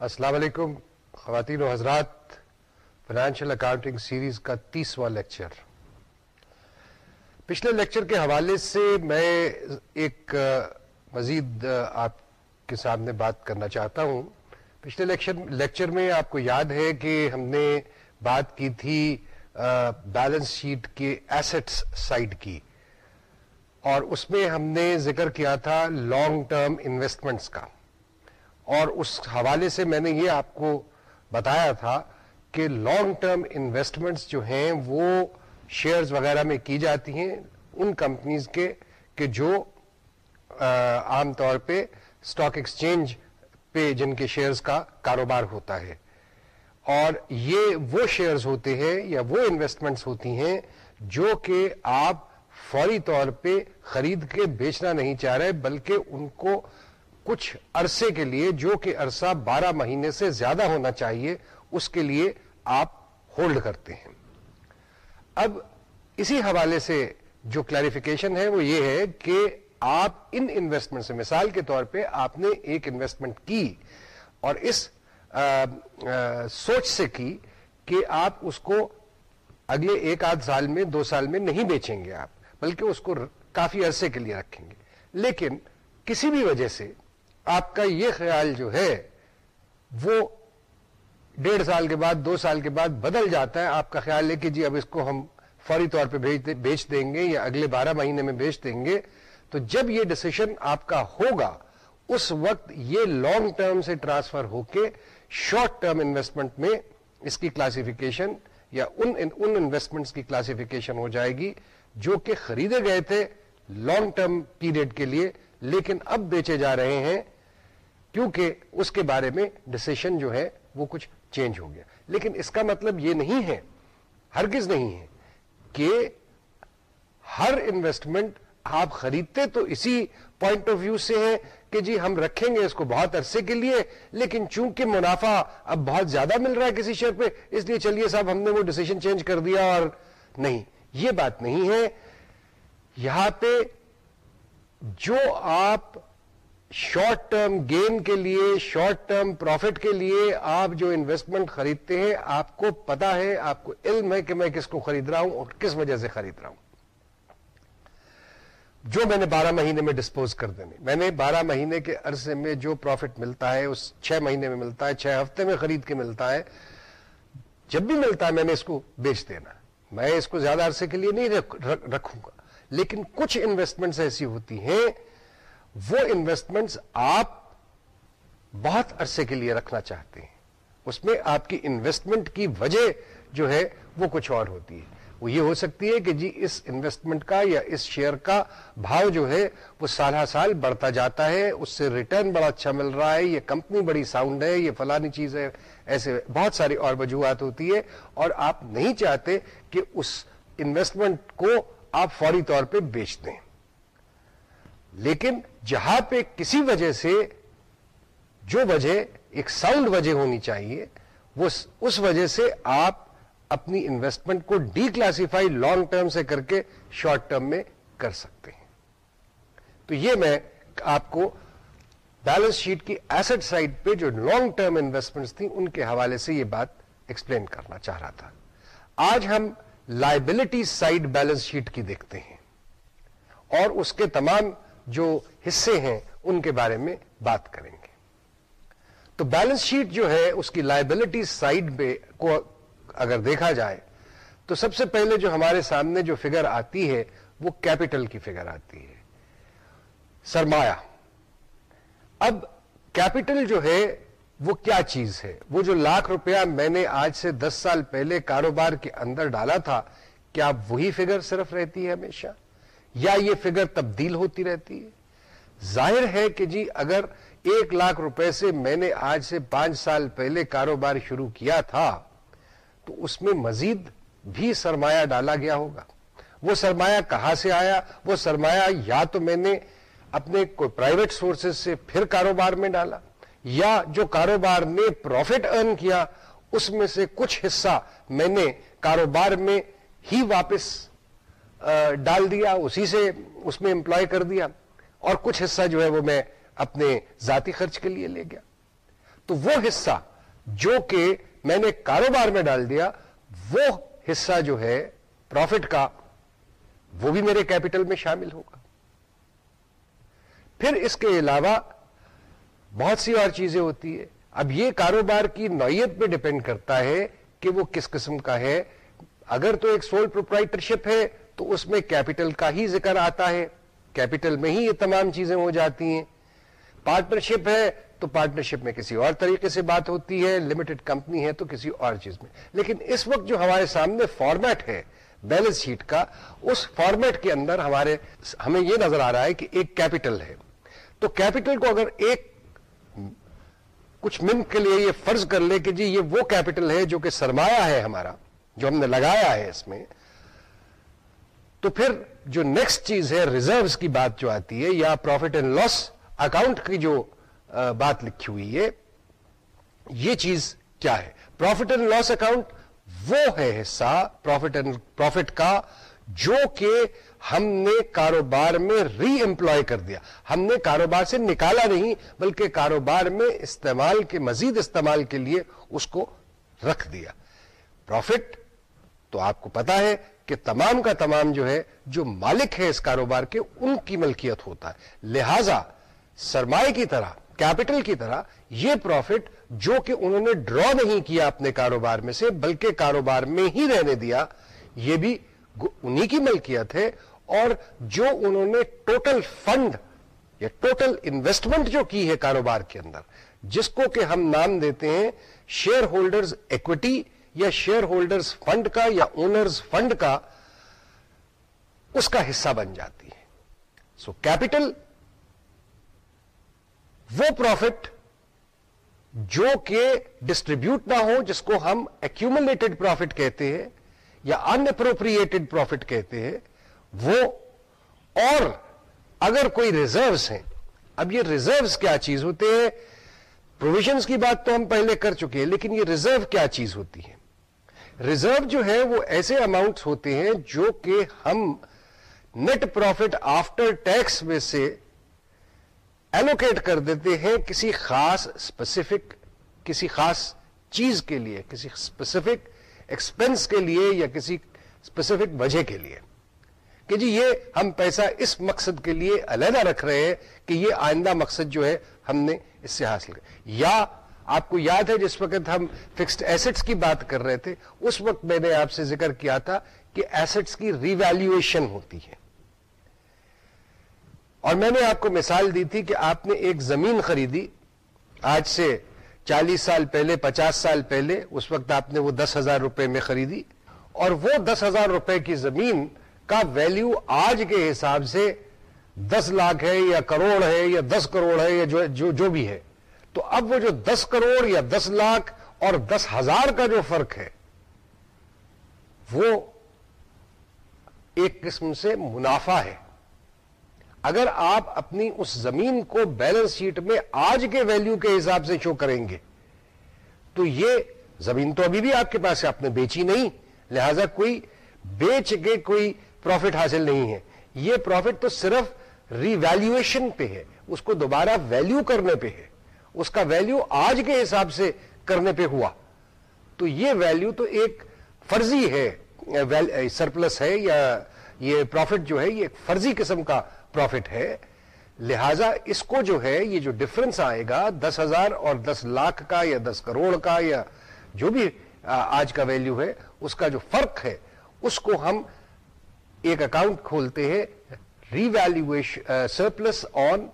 السلام علیکم، خواتین و حضرات فائنینشیل اکاؤنٹنگ سیریز کا تیسواں لیکچر پچھلے لیکچر کے حوالے سے میں ایک، مزید آپ کے سامنے بات کرنا چاہتا ہوں۔ پچھلے لیکچر میں آپ کو یاد ہے کہ ہم نے بات کی تھی بیلنس شیٹ کے ایسٹس سائڈ کی۔ اور اس میں ہم نے ذکر کیا تھا لانگ ٹرم انویسٹمنٹس کا۔ اور اس حوالے سے میں نے یہ آپ کو بتایا تھا کہ لانگ ٹرم انویسٹمنٹس جو ہیں وہ شیئرز وغیرہ میں کی جاتی ہیں ان کمپنیز کے کہ جو عام طور پہ اسٹاک ایکسچینج پہ جن کے شیئرز کا کاروبار ہوتا ہے۔ اور یہ وہ شیئرز ہوتے ہیں یا وہ انویسٹمنٹس ہوتی ہیں جو کہ آپ فوری طور پہ خرید کے بیچنا نہیں چاہ رہے بلکہ ان کو کچھ عرصے کے لیے جو کہ عرصہ بارہ مہینے سے زیادہ ہونا چاہیے اس کے لیے آپ ہولڈ کرتے ہیں۔ اب اسی حوالے سے جو کلیریفیکیشن ہے وہ یہ ہے کہ آپ ان انویسٹمنٹ سے مثال کے طور پہ آپ نے ایک انویسٹمنٹ کی اور اس آ, آ, سوچ سے کی کہ آپ اس کو اگلے ایک آدھ سال میں دو سال میں نہیں بیچیں گے آپ بلکہ اس کو کافی عرصے کے لیے رکھیں گے۔ لیکن کسی بھی وجہ سے آپ کا یہ خیال جو ہے، وہ ڈیڑھ سال کے بعد، دو سال کے بعد بدل جاتا ہے۔ آپ کا خیال ہے کہ جی اب اس کو ہم فوری طور پہ بیچ دیں گے یا اگلے بارہ مہینے میں بیچ دیں گے۔ تو جب یہ ڈسیشن آپ کا ہوگا، اس وقت یہ لانگ ٹرم سے ٹرانسفر ہو کے شارٹ ٹرم انویسٹمنٹ میں اس کی کلاسیفیکیشن یا ان ان انویسٹمنٹس کی کلاسیفیکیشن ہو جائے گی جو کہ خریدے گئے تھے لانگ ٹرم پیریڈ کے لیے، لیکن اب بیچے جا رہے ہیں۔ کیونکہ اس کے بارے میں ڈسیشن جو ہے وہ کچھ چینج ہو گیا۔ لیکن اس کا مطلب یہ نہیں ہے، ہرگز نہیں ہے کہ ہر انویسٹمنٹ آپ خریدتے تو اسی پوائنٹ آف ویو سے ہے کہ جی ہم رکھیں گے اس کو بہت عرصے کے لیے، لیکن چونکہ منافع اب بہت زیادہ مل رہا ہے کسی شیئر پہ، اس لیے چلیے صاحب ہم نے وہ ڈسیشن چینج کر دیا اور نہیں۔ یہ بات نہیں ہے۔ یہاں پہ جو آپ شارٹ ٹرم گین کے لیے، شارٹ ٹرم پروفٹ کے لیے آپ جو انویسٹمنٹ خریدتے ہیں، آپ کو پتا ہے، آپ کو علم ہے کہ میں کس کو خرید رہا ہوں اور کس وجہ سے خرید رہا ہوں۔ جو میں نے بارہ مہینے میں ڈسپوز کر دینے، میں نے بارہ مہینے کے عرصے میں جو پروفٹ ملتا ہے، اس چھ مہینے میں ملتا ہے، چھ ہفتے میں خرید کے ملتا ہے۔ جب بھی ملتا ہے، میں نے اس کو بیچ دینا۔ میں اس کو زیادہ عرصے کے لیے نہیں رکھوں گا۔ لیکن کچھ انویسٹمنٹس ایسی ہوتی ہیں وہ انویسٹمنٹس آپ بہت عرصے کے لیے رکھنا چاہتے ہیں۔ اس میں آپ کی انویسٹمنٹ کی وجہ جو ہے وہ کچھ اور ہوتی ہے۔ وہ یہ ہو سکتی ہے کہ جی اس انویسٹمنٹ کا یا اس شیئر کا بھاؤ جو ہے وہ سال سال بڑھتا جاتا ہے، اس سے ریٹرن بڑا اچھا مل رہا ہے، یہ کمپنی بڑی ساؤنڈ ہے، یہ فلانی چیز ہے، ایسے بہت ساری اور وجوہات ہوتی ہے۔ اور آپ نہیں چاہتے کہ اس انویسٹمنٹ کو آپ فوری طور پہ بیچ دیں۔ لیکن جہاں پہ کسی وجہ سے جو وجہ، ایک ساؤنڈ وجہ ہونی چاہیے، وہ اس وجہ سے آپ اپنی انویسٹمنٹ کو ڈی کلاسیفائی لانگ ٹرم سے کر کے شارٹ ٹرم میں کر سکتے ہیں۔ تو یہ میں آپ کو بیلنس شیٹ کی ایسٹ سائڈ پہ جو لانگ ٹرم انویسٹمنٹ تھیں، ان کے حوالے سے یہ بات ایکسپلین کرنا چاہ رہا تھا۔ آج ہم لائبلٹی سائڈ بیلنس شیٹ کی دیکھتے ہیں اور اس کے تمام جو حصے ہیں، ان کے بارے میں بات کریں گے۔ تو بیلنس شیٹ جو ہے، اس کی لائبلٹی سائڈ پہ کو اگر دیکھا جائے، تو سب سے پہلے جو ہمارے سامنے جو فگر آتی ہے، وہ کیپٹل کی فگر آتی ہے۔ سرمایہ۔ اب کیپٹل جو ہے، وہ کیا چیز ہے؟ وہ جو لاکھ روپیہ میں نے آج سے دس سال پہلے کاروبار کے اندر ڈالا تھا، کیا وہی فگر صرف رہتی ہے ہمیشہ؟ یا یہ فگر تبدیل ہوتی رہتی ہے؟ ظاہر ہے کہ جی اگر ایک لاکھ روپے سے میں نے آج سے پانچ سال پہلے کاروبار شروع کیا تھا، تو اس میں مزید بھی سرمایہ ڈالا گیا ہوگا۔ وہ سرمایہ کہاں سے آیا؟ وہ سرمایہ یا تو میں نے اپنے کوئی پرائیویٹ سورسز سے پھر کاروبار میں ڈالا، یا جو کاروبار نے پروفٹ ارن کیا، اس میں سے کچھ حصہ میں نے کاروبار میں ہی واپس ڈال دیا، اسی سے اس میں امپلائی کر دیا۔ اور کچھ حصہ جو ہے وہ میں اپنے ذاتی خرچ کے لیے لے گیا۔ تو وہ حصہ جو کہ میں نے کاروبار میں ڈال دیا، وہ حصہ جو ہے پروفٹ کا، وہ بھی میرے کیپٹل میں شامل ہوگا۔ پھر اس کے علاوہ بہت سی اور چیزیں ہوتی ہے اب یہ کاروبار کی نوعیت پہ ڈپینڈ کرتا ہے کہ وہ کس قسم کا ہے۔ اگر تو ایک سول پروپرائٹرشپ ہے تو اس میں کیپٹل کا ہی ذکر آتا ہے۔ کیپٹل میں ہی یہ تمام چیزیں ہو جاتی ہیں۔ پارٹنرشپ ہے تو پارٹنرشپ میں کسی اور طریقے سے بات ہوتی ہے۔ لمیٹڈ کمپنی ہے تو کسی اور چیز میں۔ لیکن اس وقت جو ہمارے سامنے فارمیٹ ہے بیلنس شیٹ کا، اس فارمیٹ کے اندر ہمارے، ہمیں یہ نظر آ رہا ہے کہ ایک کیپٹل ہے۔ تو کیپٹل کو اگر ایک کچھ منٹ کے لیے یہ فرض کر لے کہ جی یہ وہ کیپٹل ہے جو کہ سرمایہ ہے ہمارا، جو ہم نے لگایا ہے اس میں۔ تو پھر جو نیکسٹ چیز ہے ریزروز کی بات جو آتی ہے یا پروفٹ اینڈ لاس اکاؤنٹ کی جو بات لکھی ہوئی ہے، یہ چیز کیا ہے؟ پروفٹ اینڈ لاس اکاؤنٹ وہ ہے حصہ پروفٹ اینڈ پروفٹ کا، جو کہ ہم نے کاروبار میں ری امپلوائے کر دیا۔ ہم نے کاروبار سے نکالا نہیں، بلکہ کاروبار میں استعمال کے، مزید استعمال کے لیے اس کو رکھ دیا۔ پروفٹ تو آپ کو پتا ہے کہ تمام کا تمام جو ہے، جو مالک ہے اس کاروبار کے، ان کی ملکیت ہوتا ہے۔ لہذا، سرمایہ کی طرح، کیپٹل کی طرح، یہ پروفٹ جو کہ انہوں نے ڈرا نہیں کیا اپنے کاروبار میں سے، بلکہ کاروبار میں ہی رہنے دیا، یہ بھی انہی کی ملکیت ہے۔ اور جو انہوں نے ٹوٹل فنڈ، یا ٹوٹل انویسٹمنٹ جو کی ہے کاروبار کے اندر، جس کو کہ ہم نام دیتے ہیں شیئر ہولڈرز ایکوٹی یا شیئر ہولڈرز فنڈ کا یا اونرز فنڈ کا اس کا حصہ بن جاتی ہے۔ سو so, کیپٹل وہ پروفٹ جو کہ ڈسٹریبیوٹ نہ ہو جس کو ہم ایکومولیٹڈ پروفٹ کہتے ہیں یا ان اپروپریٹڈ پروفٹ کہتے ہیں وہ اور اگر کوئی ریزروس ہیں اب یہ ریزروس کیا چیز ہوتے ہیں؟ پروویژنس کی بات تو ہم پہلے کر چکے ہیں لیکن یہ ریزرو کیا چیز ہوتی ہے؟ ریزرو جو ہے وہ ایسے اماؤنٹس ہوتے ہیں جو کہ ہم نیٹ پروفٹ آفٹر ٹیکس میں سے ایلوکیٹ کر دیتے ہیں کسی خاص اسپیسیفک کسی خاص چیز کے لیے، کسی اسپیسیفک ایکسپنس کے لیے یا کسی اسپیسیفک وجہ کے لیے۔ کہ جی یہ ہم پیسہ اس مقصد کے لیے علیحدہ رکھ رہے ہیں کہ یہ آئندہ مقصد جو ہے ہم نے اس سے حاصل کر یا آپ کو یاد ہے جس وقت ہم فکسڈ ایسٹس کی بات کر رہے تھے، اس وقت میں نے آپ سے ذکر کیا تھا کہ ایسٹس کی ریویلویشن ہوتی ہے۔ اور میں نے آپ کو مثال دی تھی کہ آپ نے ایک زمین خریدی، آج سے چالیس سال پہلے، پچاس سال پہلے، اس وقت آپ نے وہ دس ہزار روپے میں خریدی۔ اور وہ دس ہزار روپے کی زمین کا ویلیو آج کے حساب سے دس لاکھ ہے یا کروڑ ہے یا دس کروڑ ہے یا جو جو بھی ہے۔ تو اب وہ جو دس کروڑ یا دس لاکھ اور دس ہزار کا جو فرق ہے، وہ ایک قسم سے منافع ہے۔ اگر آپ اپنی اس زمین کو بیلنس شیٹ میں آج کے ویلیو کے حساب سے شو کریں گے، تو یہ زمین تو ابھی بھی آپ کے پاس ہے، آپ نے بیچی نہیں۔ لہذا کوئی بیچ کے کوئی پروفٹ حاصل نہیں ہے۔ یہ پروفٹ تو صرف ریویلویشن پہ ہے، اس کو دوبارہ ویلیو کرنے پہ ہے۔ اس کا ویلیو آج کے حساب سے کرنے پہ ہوا۔ تو یہ ویلیو تو ایک فرضی ہے سرپلس ہے یا یہ پروفٹ جو ہے، یہ ایک فرضی قسم کا پروفٹ ہے۔ لہذا اس کو جو ہے، یہ جو ڈفرنس آئے گا، دس ہزار اور دس لاکھ کا یا دس کروڑ کا یا جو بھی آج کا ویلیو ہے، اس کا جو فرق ہے، اس کو ہم ایک اکاؤنٹ کھولتے ہیں۔ Revaluation surplus on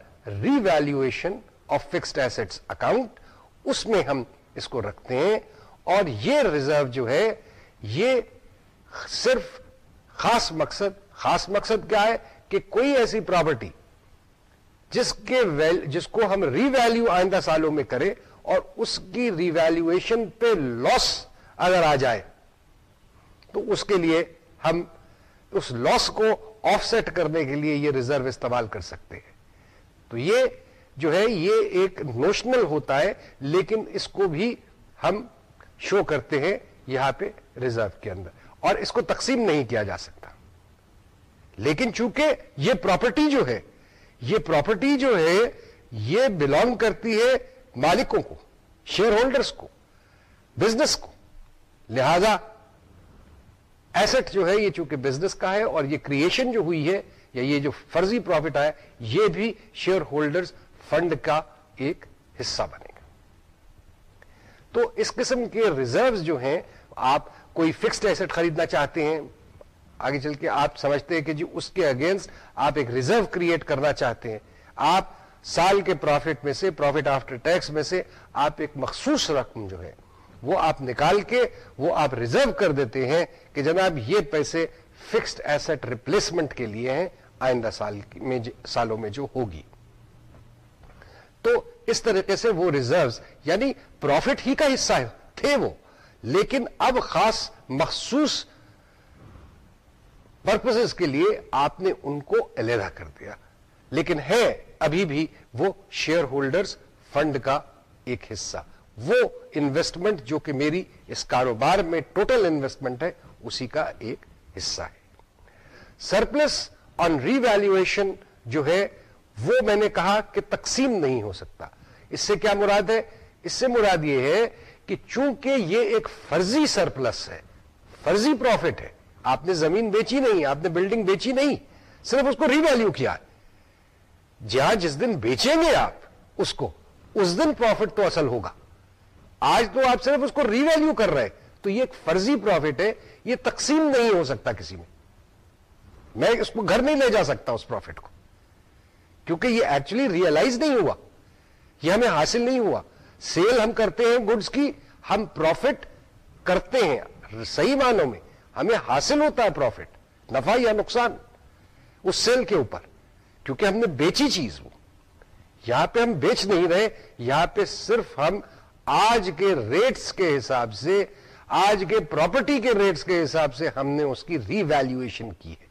revaluation of fixed assets account اس میں ہم اس کو رکھتے ہیں اور یہ ریزرو جو ہے، یہ صرف خاص مقصد خاص مقصد کیا ہے کہ کوئی ایسی پراپرٹی جس کے جس کو ہم ری ویلو آئندہ سالوں میں کریں اور اس کی ری ویلویشن پہ لاس اگر آ جائے، تو اس کے لیے ہم اس لاس کو آف سیٹ کرنے کے لیے یہ ریزرو استعمال کر سکتے ہیں۔ تو یہ جو ہے یہ ایک نوشنل ہوتا ہے، لیکن اس کو بھی ہم شو کرتے ہیں یہاں پہ ریزرو کے اندر۔ اور اس کو تقسیم نہیں کیا جا سکتا۔ لیکن چونکہ یہ پراپرٹی جو ہے، یہ پراپرٹی جو ہے، یہ بلونگ کرتی ہے مالکوں کو شیئر ہولڈرز کو بزنس کو۔ لہذا ایسٹ جو ہے، یہ چونکہ بزنس کا ہے اور یہ کریشن جو ہوئی ہے یا یہ جو فرضی پروفٹ آیا، یہ بھی شیئر ہولڈرز فنڈ کا ایک حصہ بنے گا۔ تو اس قسم کے ریزروز جو ہیں، آپ کوئی فکسڈ ایسٹ خریدنا چاہتے ہیں، آگے چل کے آپ سمجھتے ہیں کہ جی اس کے اگینسٹ آپ ایک ریزرو کریٹ کرنا چاہتے ہیں۔ آپ سال کے پروفٹ میں سے پروفٹ آفٹر ٹیکس میں سے آپ ایک مخصوص رقم جو ہے، وہ آپ نکال کے وہ آپ ریزرو کر دیتے ہیں کہ جناب یہ پیسے فکسڈ ایسٹ ریپلیسمنٹ کے لیے ہیں آئندہ سال میں سالوں میں جو ہوگی۔ اس طریقے سے وہ ریزروز یعنی پروفٹ ہی کا حصہ تھے وہ۔ لیکن اب خاص مخصوص پرپز کے لیے آپ نے ان کو علیحدہ کر دیا۔ لیکن ہے ابھی بھی وہ شیئر ہولڈرز فنڈ کا ایک حصہ۔ وہ انویسٹمنٹ جو کہ میری اس کاروبار میں ٹوٹل انویسٹمنٹ ہے، اسی کا ایک حصہ ہے۔ سرپلس آن ری ویلویشن جو ہے، وہ میں نے کہا کہ تقسیم نہیں ہو سکتا۔ اس سے کیا مراد ہے؟ اس سے مراد یہ ہے کہ چونکہ یہ ایک فرضی سرپلس ہے، فرضی پروفٹ ہے، آپ نے زمین بیچی نہیں، آپ نے بلڈنگ بیچی نہیں، صرف اس کو ری ویلو کیا۔ جہاں جس دن بیچیں گے آپ، اس کو، اس دن پروفٹ تو اصل ہوگا۔ آج تو آپ صرف اس کو ری ویلو کر رہے تو یہ ایک فرضی پروفٹ ہے، یہ تقسیم نہیں ہو سکتا کسی میں۔ میں اس کو گھر نہیں لے جا سکتا اس پروفٹ کو، کیونکہ یہ ایکچولی ریئلائز نہیں ہوا۔ یہ ہمیں حاصل نہیں ہوا۔ سیل ہم کرتے ہیں گڈس کی، ہم پروفٹ کرتے ہیں صحیح معنوں میں۔ ہمیں حاصل ہوتا ہے پروفٹ، نفع یا نقصان اس سیل کے اوپر۔ کیونکہ ہم نے بیچی چیز وہ۔ یہاں پہ ہم بیچ نہیں رہے، یہاں پہ صرف ہم آج کے ریٹس کے حساب سے، آج کے پراپرٹی کے ریٹس کے حساب سے ہم نے اس کی ری ویلویشن کی ہے۔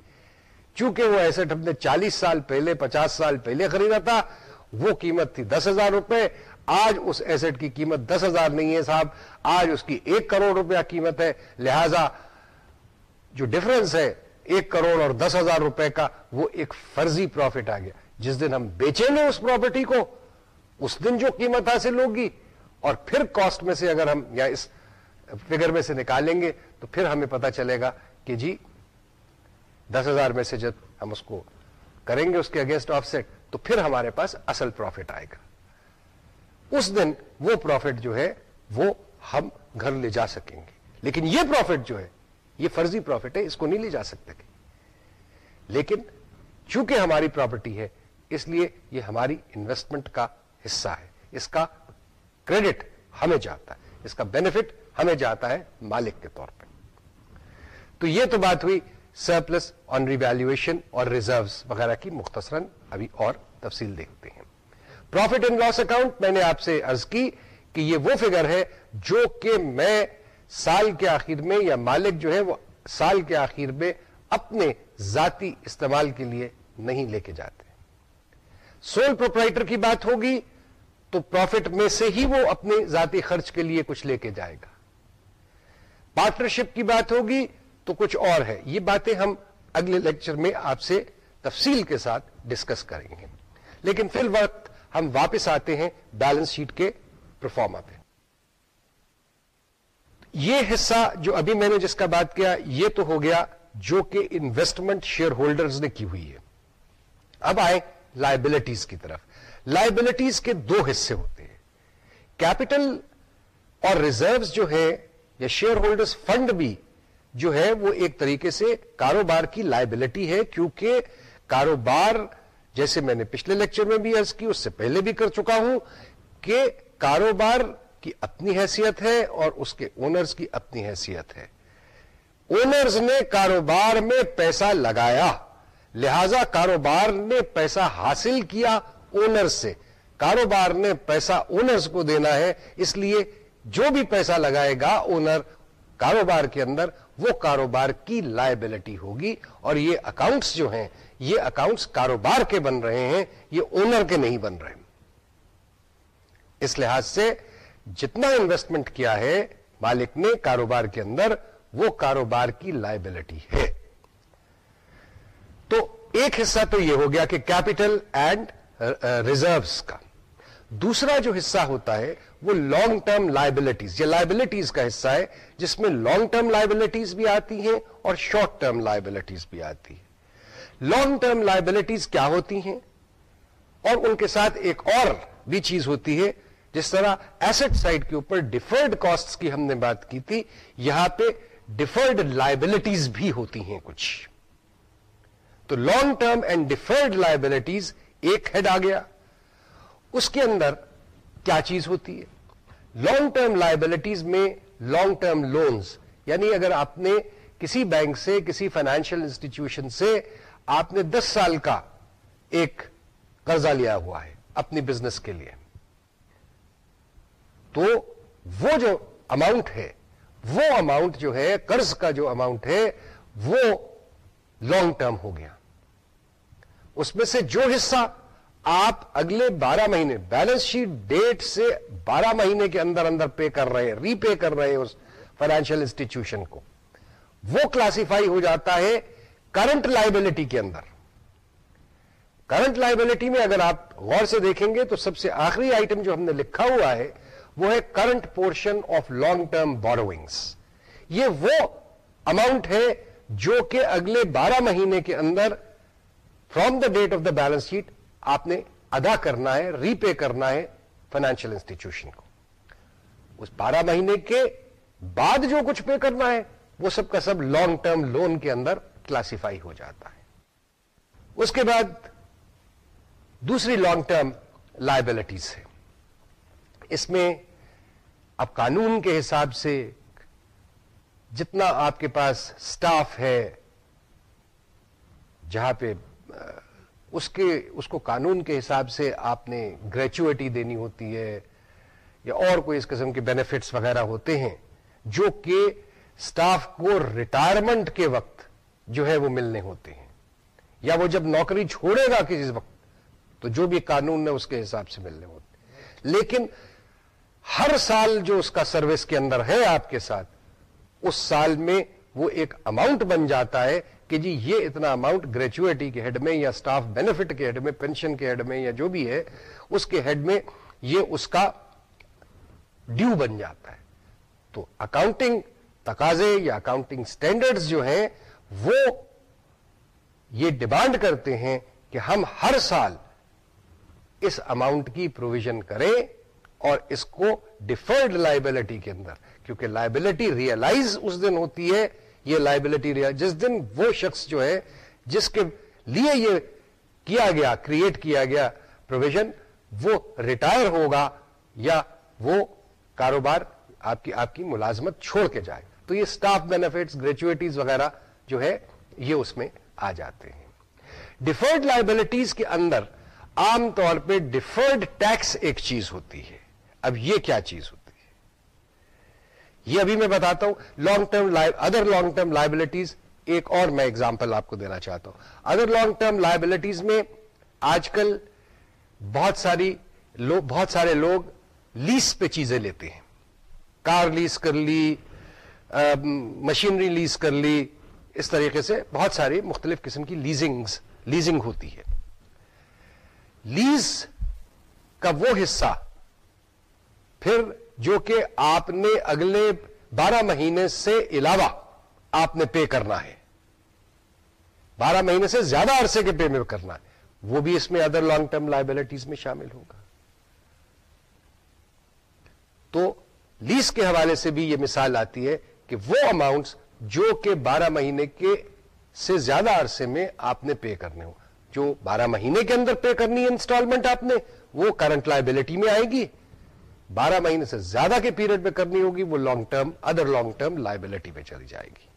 چونکہ وہ ایسٹ ہم نے چالیس سال پہلے، پچاس سال پہلے خریدا تھا وہ قیمت تھی دس ہزار روپے۔ آج اس ایسٹ کی قیمت دس ہزار نہیں ہے صاحب۔ آج اس کی ایک کروڑ روپیہ قیمت ہے۔ لہذا جو ڈفرنس ہے، ایک کروڑ اور دس ہزار روپے کا، وہ ایک فرضی پروفٹ آ گیا۔ جس دن ہم بیچیں گے اس پراپرٹی کو، اس دن جو قیمت حاصل ہوگی۔ اور پھر کاسٹ میں سے اگر ہم یا اس فگر میں سے نکالیں گے، تو پھر ہمیں پتا چلے گا کہ جی دس ہزار میں سے جب ہم اس کو کریں گے، اس کے اگینسٹ آف سیٹ تو پھر ہمارے پاس اصل پروفٹ آئے گا۔ اس دن وہ پروفٹ جو ہے، وہ ہم گھر لے جا سکیں گے۔ لیکن یہ پروفٹ جو ہے، یہ فرضی پروفٹ ہے، اس کو نہیں لے جا سکتے لیکن چونکہ ہماری پراپرٹی ہے، اس لیے یہ ہماری انویسٹمنٹ کا حصہ ہے۔ اس کا کریڈٹ ہمیں جاتا ہے۔ اس کا بینیفٹ ہمیں جاتا ہے مالک کے طور پہ۔ تو یہ تو بات ہوئی۔ سرپلس آن ریویلویشن اور ریزروس وغیرہ کی مختصراً ابھی اور تفصیل دیکھتے ہیں۔ پروفٹ اینڈ لاس اکاؤنٹ میں نے آپ سے ارض کی کہ یہ وہ فگر ہے جو کہ میں سال کے آخر میں یا مالک جو ہے وہ سال کے آخر میں اپنے ذاتی استعمال کے لیے نہیں لے کے جاتے۔ سول پروپرائٹر کی بات ہوگی تو پروفٹ میں سے ہی وہ اپنے ذاتی خرچ کے لیے کچھ لے کے جائے گا۔ پارٹنرشپ کی بات ہوگی تو کچھ اور ہے۔ یہ باتیں ہم اگلے لیکچر میں آپ سے تفصیل کے ساتھ ڈسکس کریں گے۔ لیکن فی الوقت ہم واپس آتے ہیں بیلنس شیٹ کے پرفارما پہ۔ یہ حصہ جو ابھی میں نے جس کا بات کیا، یہ تو ہو گیا جو کہ انویسٹمنٹ شیئر ہولڈرز نے کی ہوئی ہے۔ اب آئے لائبلٹیز کی طرف۔ لائبلٹیز کے دو حصے ہوتے ہیں۔ کیپٹل اور ریزروز جو ہے یا شیئر ہولڈرز فنڈ بھی جو ہے وہ ایک طریقے سے کاروبار کی لائبلٹی ہے، کیونکہ کاروبار، جیسے میں نے پچھلے لیکچر میں بھی عرض کی، اس سے پہلے بھی کر چکا ہوں کہ کاروبار کی اپنی حیثیت ہے اور اس کے اونرز کی اپنی حیثیت ہے۔ اونرز نے کاروبار میں پیسہ لگایا، لہذا کاروبار نے پیسہ حاصل کیا اونرز سے۔ کاروبار نے پیسہ اونرز کو دینا ہے، اس لیے جو بھی پیسہ لگائے گا اونر کاروبار کے اندر وہ کاروبار کی لائبلٹی ہوگی اور یہ اکاؤنٹس جو ہیں، یہ اکاؤنٹس کاروبار کے بن رہے ہیں، یہ اونر کے نہیں بن رہے۔ اس لحاظ سے جتنا انویسٹمنٹ کیا ہے مالک نے کاروبار کے اندر، وہ کاروبار کی لائبلٹی ہے۔ تو ایک حصہ تو یہ ہو گیا کہ کیپٹل اینڈ ریزروس کا۔ دوسرا جو حصہ ہوتا ہے وہ لانگ ٹرم لائبلٹیز یہ لائبلٹیز کا حصہ ہے جس میں لانگ ٹرم لائبلٹیز بھی آتی ہیں اور شارٹ ٹرم لائبلٹیز بھی آتی ہے لانگ ٹرم لائبلٹیز کیا ہوتی ہیں؟ اور ان کے ساتھ ایک اور بھی چیز ہوتی ہے، جس طرح ایسٹ سائڈ کے اوپر ڈیفرڈ کاسٹ کی ہم نے بات کی تھی، یہاں پہ ڈیفرڈ لائبلٹیز بھی ہوتی ہیں کچھ۔ تو long term and deferred liabilities ایک ہیڈ آ گیا۔ اس کے اندر کیا چیز ہوتی ہے؟ لانگ ٹرم لائبلٹیز میں لانگ ٹرم لونز یعنی اگر آپ نے کسی بینک سے، کسی فائنینشیل انسٹیٹیوشن سے آپ نے دس سال کا ایک قرضہ لیا ہوا ہے اپنی بزنس کے لیے، تو وہ جو اماؤنٹ ہے، وہ اماؤنٹ جو ہے، قرض کا جو اماؤنٹ ہے، وہ لانگ ٹرم ہو گیا۔ اس میں سے جو حصہ آپ اگلے بارہ مہینے بیلنس شیٹ ڈیٹ سے بارہ مہینے کے اندر اندر پے کر رہے ہیں ری پے کر رہے ہیں اس فائنینشیل انسٹیٹیوشن کو۔ وہ کلاسیفائی ہو جاتا ہے کرنٹ لائبلٹی کے اندر۔ کرنٹ لائبلٹی میں اگر آپ غور سے دیکھیں گے تو سب سے آخری آئٹم جو ہم نے لکھا ہوا ہے، وہ ہے current portion of long term borrowings یہ وہ اماؤنٹ ہے جو کہ اگلے بارہ مہینے کے اندر from the date of the balance sheet آپ نے ادا کرنا ہے، ری پے کرنا ہے فائنینشیل انسٹیٹیوشن کو۔ اس بارہ مہینے کے بعد جو کچھ پے کرنا ہے، وہ سب کا سب لانگ ٹرم لون کے اندر کلاسیفائی ہو جاتا ہے۔ اس کے بعد دوسری لانگ ٹرم لائبلٹیز ہے۔ اس میں اب قانون کے حساب سے جتنا آپ کے پاس سٹاف ہے، جہاں پہ اس کے اس کو قانون کے حساب سے آپ نے گریچوٹی دینی ہوتی ہے، یا اور کوئی اس قسم کے بینیفٹس وغیرہ ہوتے ہیں، جو کہ سٹاف کو ریٹائرمنٹ کے وقت جو ہے وہ ملنے ہوتے ہیں۔ یا وہ جب نوکری چھوڑے گا کسی وقت، تو جو بھی قانون ہے اس کے حساب سے ملنے ہوتے لیکن ہر سال جو اس کا سروس کے اندر ہے آپ کے ساتھ، اس سال میں وہ ایک اماؤنٹ بن جاتا ہے کہ جی یہ اتنا اماؤنٹ گریجویٹی کے ہیڈ میں یا سٹاف بینیفٹ کے ہیڈ میں پینشن کے ہیڈ میں یا جو بھی ہے، اس کے ہیڈ میں یہ اس کا ڈیو بن جاتا ہے۔ تو اکاؤنٹنگ تقاضے یا اکاؤنٹنگ سٹینڈرڈز جو ہیں، وہ یہ ڈیمانڈ کرتے ہیں کہ ہم ہر سال اس اماؤنٹ کی پروویژن کریں اور اس کو ڈیفرڈ لائبلٹی کے اندر، کیونکہ لائبلٹی ریئلائز اس دن ہوتی ہے یہ لائبلٹی جس دن وہ شخص جو ہے، جس کے لیے یہ کیا گیا کریٹ کیا گیا پروویژن وہ ریٹائر ہوگا یا وہ کاروبار آپ کی آپ کی ملازمت چھوڑ کے جائے۔ تو یہ اسٹاف بینیفٹس گریجویٹیز وغیرہ جو ہے، یہ اس میں آ جاتے ہیں۔ ڈیفرڈ لائبلٹیز کے اندر عام طور پہ ڈیفرڈ ٹیکس ایک چیز ہوتی ہے۔ اب یہ کیا چیز ہوتی یہ ابھی میں بتاتا ہوں long term other long term liabilities ایک اور میں اگزامپل آپ کو دینا چاہتا ہوں۔ ادر لانگ ٹرم لائبلٹیز میں آج کل بہت ساری لوگ بہت سارے لوگ لیس پہ چیزیں لیتے ہیں۔ کار لیز کر لی مشینری لیز کر لی، اس طریقے سے بہت ساری مختلف قسم کی لیزنگ لیزنگ ہوتی ہے۔ لیز کا وہ حصہ پھر جو کہ آپ نے اگلے بارہ مہینے سے علاوہ آپ نے پے کرنا ہے۔ بارہ مہینے سے زیادہ عرصے کے پے میں کرنا ہے۔ وہ بھی اس میں ادر لانگ ٹرم لائبلٹیز میں شامل ہوگا۔ تو لیس کے حوالے سے بھی یہ مثال آتی ہے کہ وہ اماؤنٹس جو کہ بارہ مہینے کے سے زیادہ عرصے میں آپ نے پے کرنے ہو جو بارہ مہینے کے اندر پے کرنی ہے انسٹالمنٹ آپ نے، وہ کرنٹ لائبلٹی میں آئے گی۔ بارہ مہینے سے زیادہ کے پیریڈ میں کرنی ہوگی، وہ long term other long term liability میں چلی جائے گی۔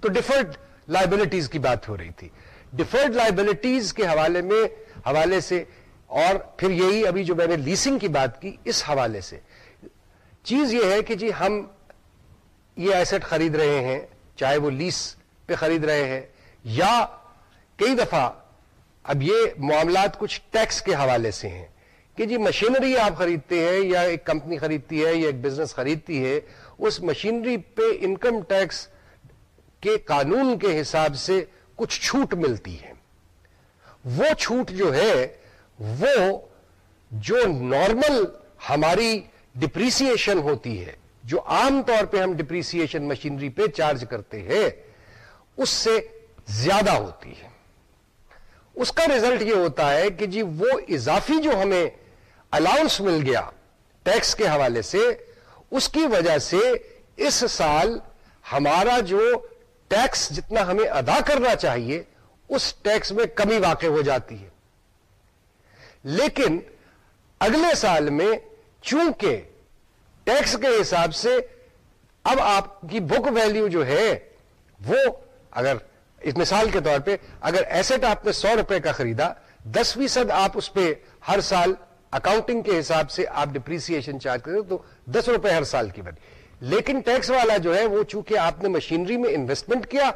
تو ڈیفرڈ لائبلٹیز کی بات ہو رہی تھی۔ ڈیفرڈ لائبلٹیز کے حوالے میں، حوالے سے، اور پھر یہی ابھی جو میں نے لیسنگ کی بات کی، اس حوالے سے۔ چیز یہ ہے کہ جی ہم یہ ایسٹ خرید رہے ہیں، چاہے وہ لیس پہ خرید رہے ہیں، یا کئی دفعہ اب یہ معاملات کچھ ٹیکس کے حوالے سے ہیں۔ کہ جی مشینری آپ خریدتے ہیں یا ایک کمپنی خریدتی ہے یا ایک بزنس خریدتی ہے، اس مشینری پہ انکم ٹیکس کے قانون کے حساب سے کچھ چھوٹ ملتی ہے۔ وہ چھوٹ جو ہے، وہ جو نارمل ہماری ڈپریسیشن ہوتی ہے، جو عام طور پہ ہم ڈپریسیشن مشینری پہ چارج کرتے ہیں، اس سے زیادہ ہوتی ہے۔ اس کا ریزلٹ یہ ہوتا ہے کہ جی وہ اضافی جو ہمیں الاؤنس مل گیا ٹیکس کے حوالے سے، اس کی وجہ سے اس سال ہمارا جو ٹیکس جتنا ہمیں ادا کرنا چاہیے، اس ٹیکس میں کمی واقع ہو جاتی ہے۔ لیکن اگلے سال میں چونکہ ٹیکس کے حساب سے اب آپ کی بک ویلیو جو ہے، وہ اگر اس مثال کے طور پہ اگر ایسٹ آپ نے سو روپے کا خریدا دس فیصد آپ اس پہ ہر سال اکاؤنٹنگ کے حساب سے آپ ڈپریسیشن چارج کرتے تو دس روپے ہر سال کی بنی۔ لیکن ٹیکس والا جو ہے وہ چونکہ آپ نے مشینری میں انویسٹمنٹ کیا،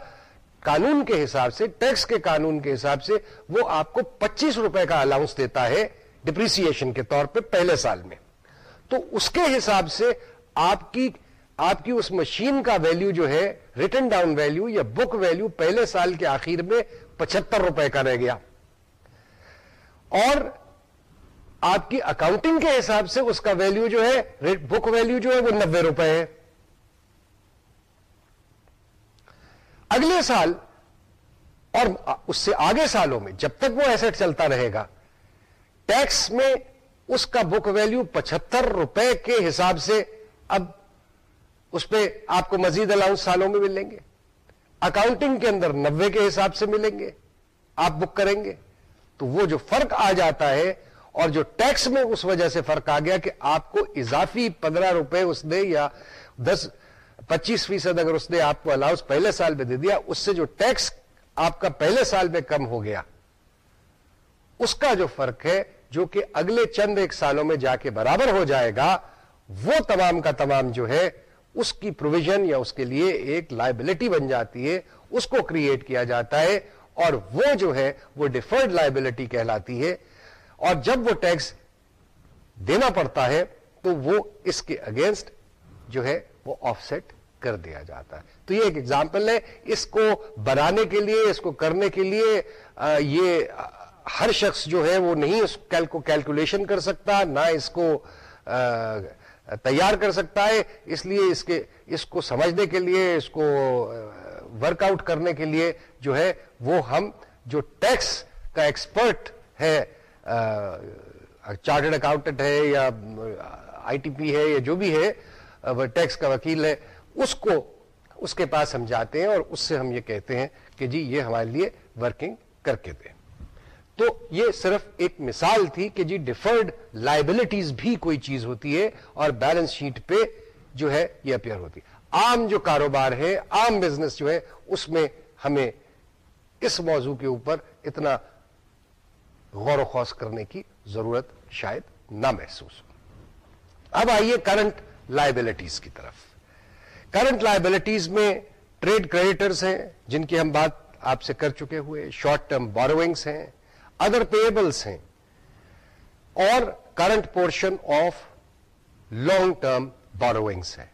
قانون کے حساب سے ٹیکس کے قانون کے حساب سے وہ آپ کو پچیس روپے کا الاؤنس دیتا ہے ڈپریسیشن کے طور پہ پہلے سال میں۔ تو اس کے حساب سے آپ کی آپ کی اس مشین کا ویلیو جو ہے ریٹن ڈاؤن ویلیو یا بک ویلیو پہلے سال کے آخر میں پچہتر روپے کا رہ گیا۔ اور آپ کی اکاؤنٹنگ کے حساب سے اس کا ویلیو جو ہے بک ویلیو جو ہے، وہ نبے روپے ہے۔ اگلے سال اور اس سے آگے سالوں میں جب تک وہ ایسٹ چلتا رہے گا ٹیکس میں اس کا بک ویلیو پچہتر روپے کے حساب سے اب اس پہ آپ کو مزید الاؤنس سالوں میں ملیں گے۔ اکاؤنٹنگ کے اندر نبے کے حساب سے ملیں گے۔ آپ بک کریں گے۔ تو وہ جو فرق آ جاتا ہے اور جو ٹیکس میں اس وجہ سے فرق آ گیا کہ آپ کو اضافی پندرہ روپے اس نے یا دس پچیس فیصد اگر اس نے آپ کو الاؤنس پہلے سال میں دے دیا، اس سے جو ٹیکس آپ کا پہلے سال میں کم ہو گیا۔ اس کا جو فرق ہے، جو کہ اگلے چند ایک سالوں میں جا کے برابر ہو جائے گا، وہ تمام کا تمام جو ہے، اس کی پروویژن یا اس کے لیے ایک لائبلٹی بن جاتی ہے، اس کو کریٹ کیا جاتا ہے اور وہ جو ہے، وہ ڈیفرڈ لائبلٹی کہلاتی ہے۔ اور جب وہ ٹیکس دینا پڑتا ہے تو وہ اس کے اگینسٹ جو ہے وہ آف سیٹ کر دیا جاتا ہے۔ تو یہ ایک ایگزامپل ہے۔ اس کو بنانے کے لیے، اس کو کرنے کے لیے یہ ہر شخص جو ہے وہ نہیں اس کو کیلکولیشن کر سکتا، نہ اس کو تیار کر سکتا ہے۔ اس لیے اس کے، اس کو سمجھنے کے لیے، اس کو ورک آؤٹ کرنے کے لیے جو ہے وہ ہم جو ٹیکس کا ایکسپرٹ ہے چارٹرڈ اکاؤنٹنٹ ہے یا آئی ٹی پی ہے یا جو بھی ہے ٹیکس کا وکیل ہے، اس کو، اس کے پاس ہم جاتے ہیں اور اس سے ہم یہ کہتے ہیں کہ جی یہ ہمارے لیے ورکنگ کر کے دیں۔ تو یہ صرف ایک مثال تھی کہ جی ڈیفرڈ لائبلٹیز بھی کوئی چیز ہوتی ہے اور بیلنس شیٹ پہ جو ہے یہ اپیئر ہوتی۔ ہے عام جو کاروبار ہے عام بزنس جو ہے، اس میں ہمیں اس موضوع کے اوپر اتنا غور و خوص کرنے کی ضرورت شاید نہ محسوس ہو۔ اب آئیے کرنٹ لائبلٹیز کی طرف۔ کرنٹ لائبلٹیز میں ٹریڈ کریڈیٹرز ہیں، جن کی ہم بات آپ سے کر چکے ہوئے شارٹ ٹرم بوروئنگس ہیں ادر پیبلس ہیں۔ اور current portion of long term borrowings ہے،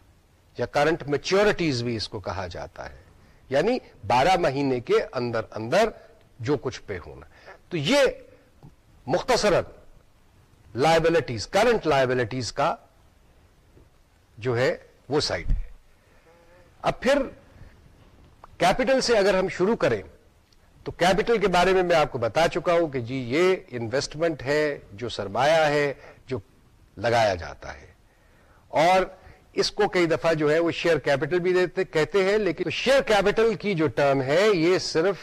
یا کرنٹ میچورٹیز بھی اس کو کہا جاتا ہے۔ یعنی بارہ مہینے کے اندر اندر جو کچھ پے ہونا۔ تو یہ مختصر لائبلٹیز کرنٹ لائبلٹیز کا جو ہے وہ سائڈ ہے۔ اب پھر کیپٹل سے اگر ہم شروع کریں، تو کیپٹل کے بارے میں میں آپ کو بتا چکا ہوں کہ جی یہ انویسٹمنٹ ہے جو سرمایہ ہے، جو لگایا جاتا ہے۔ اور اس کو کئی دفعہ جو ہے وہ شیئر کیپٹل بھی دیتے، کہتے ہیں، لیکن شیئر کیپٹل کی جو ٹرم ہے، یہ صرف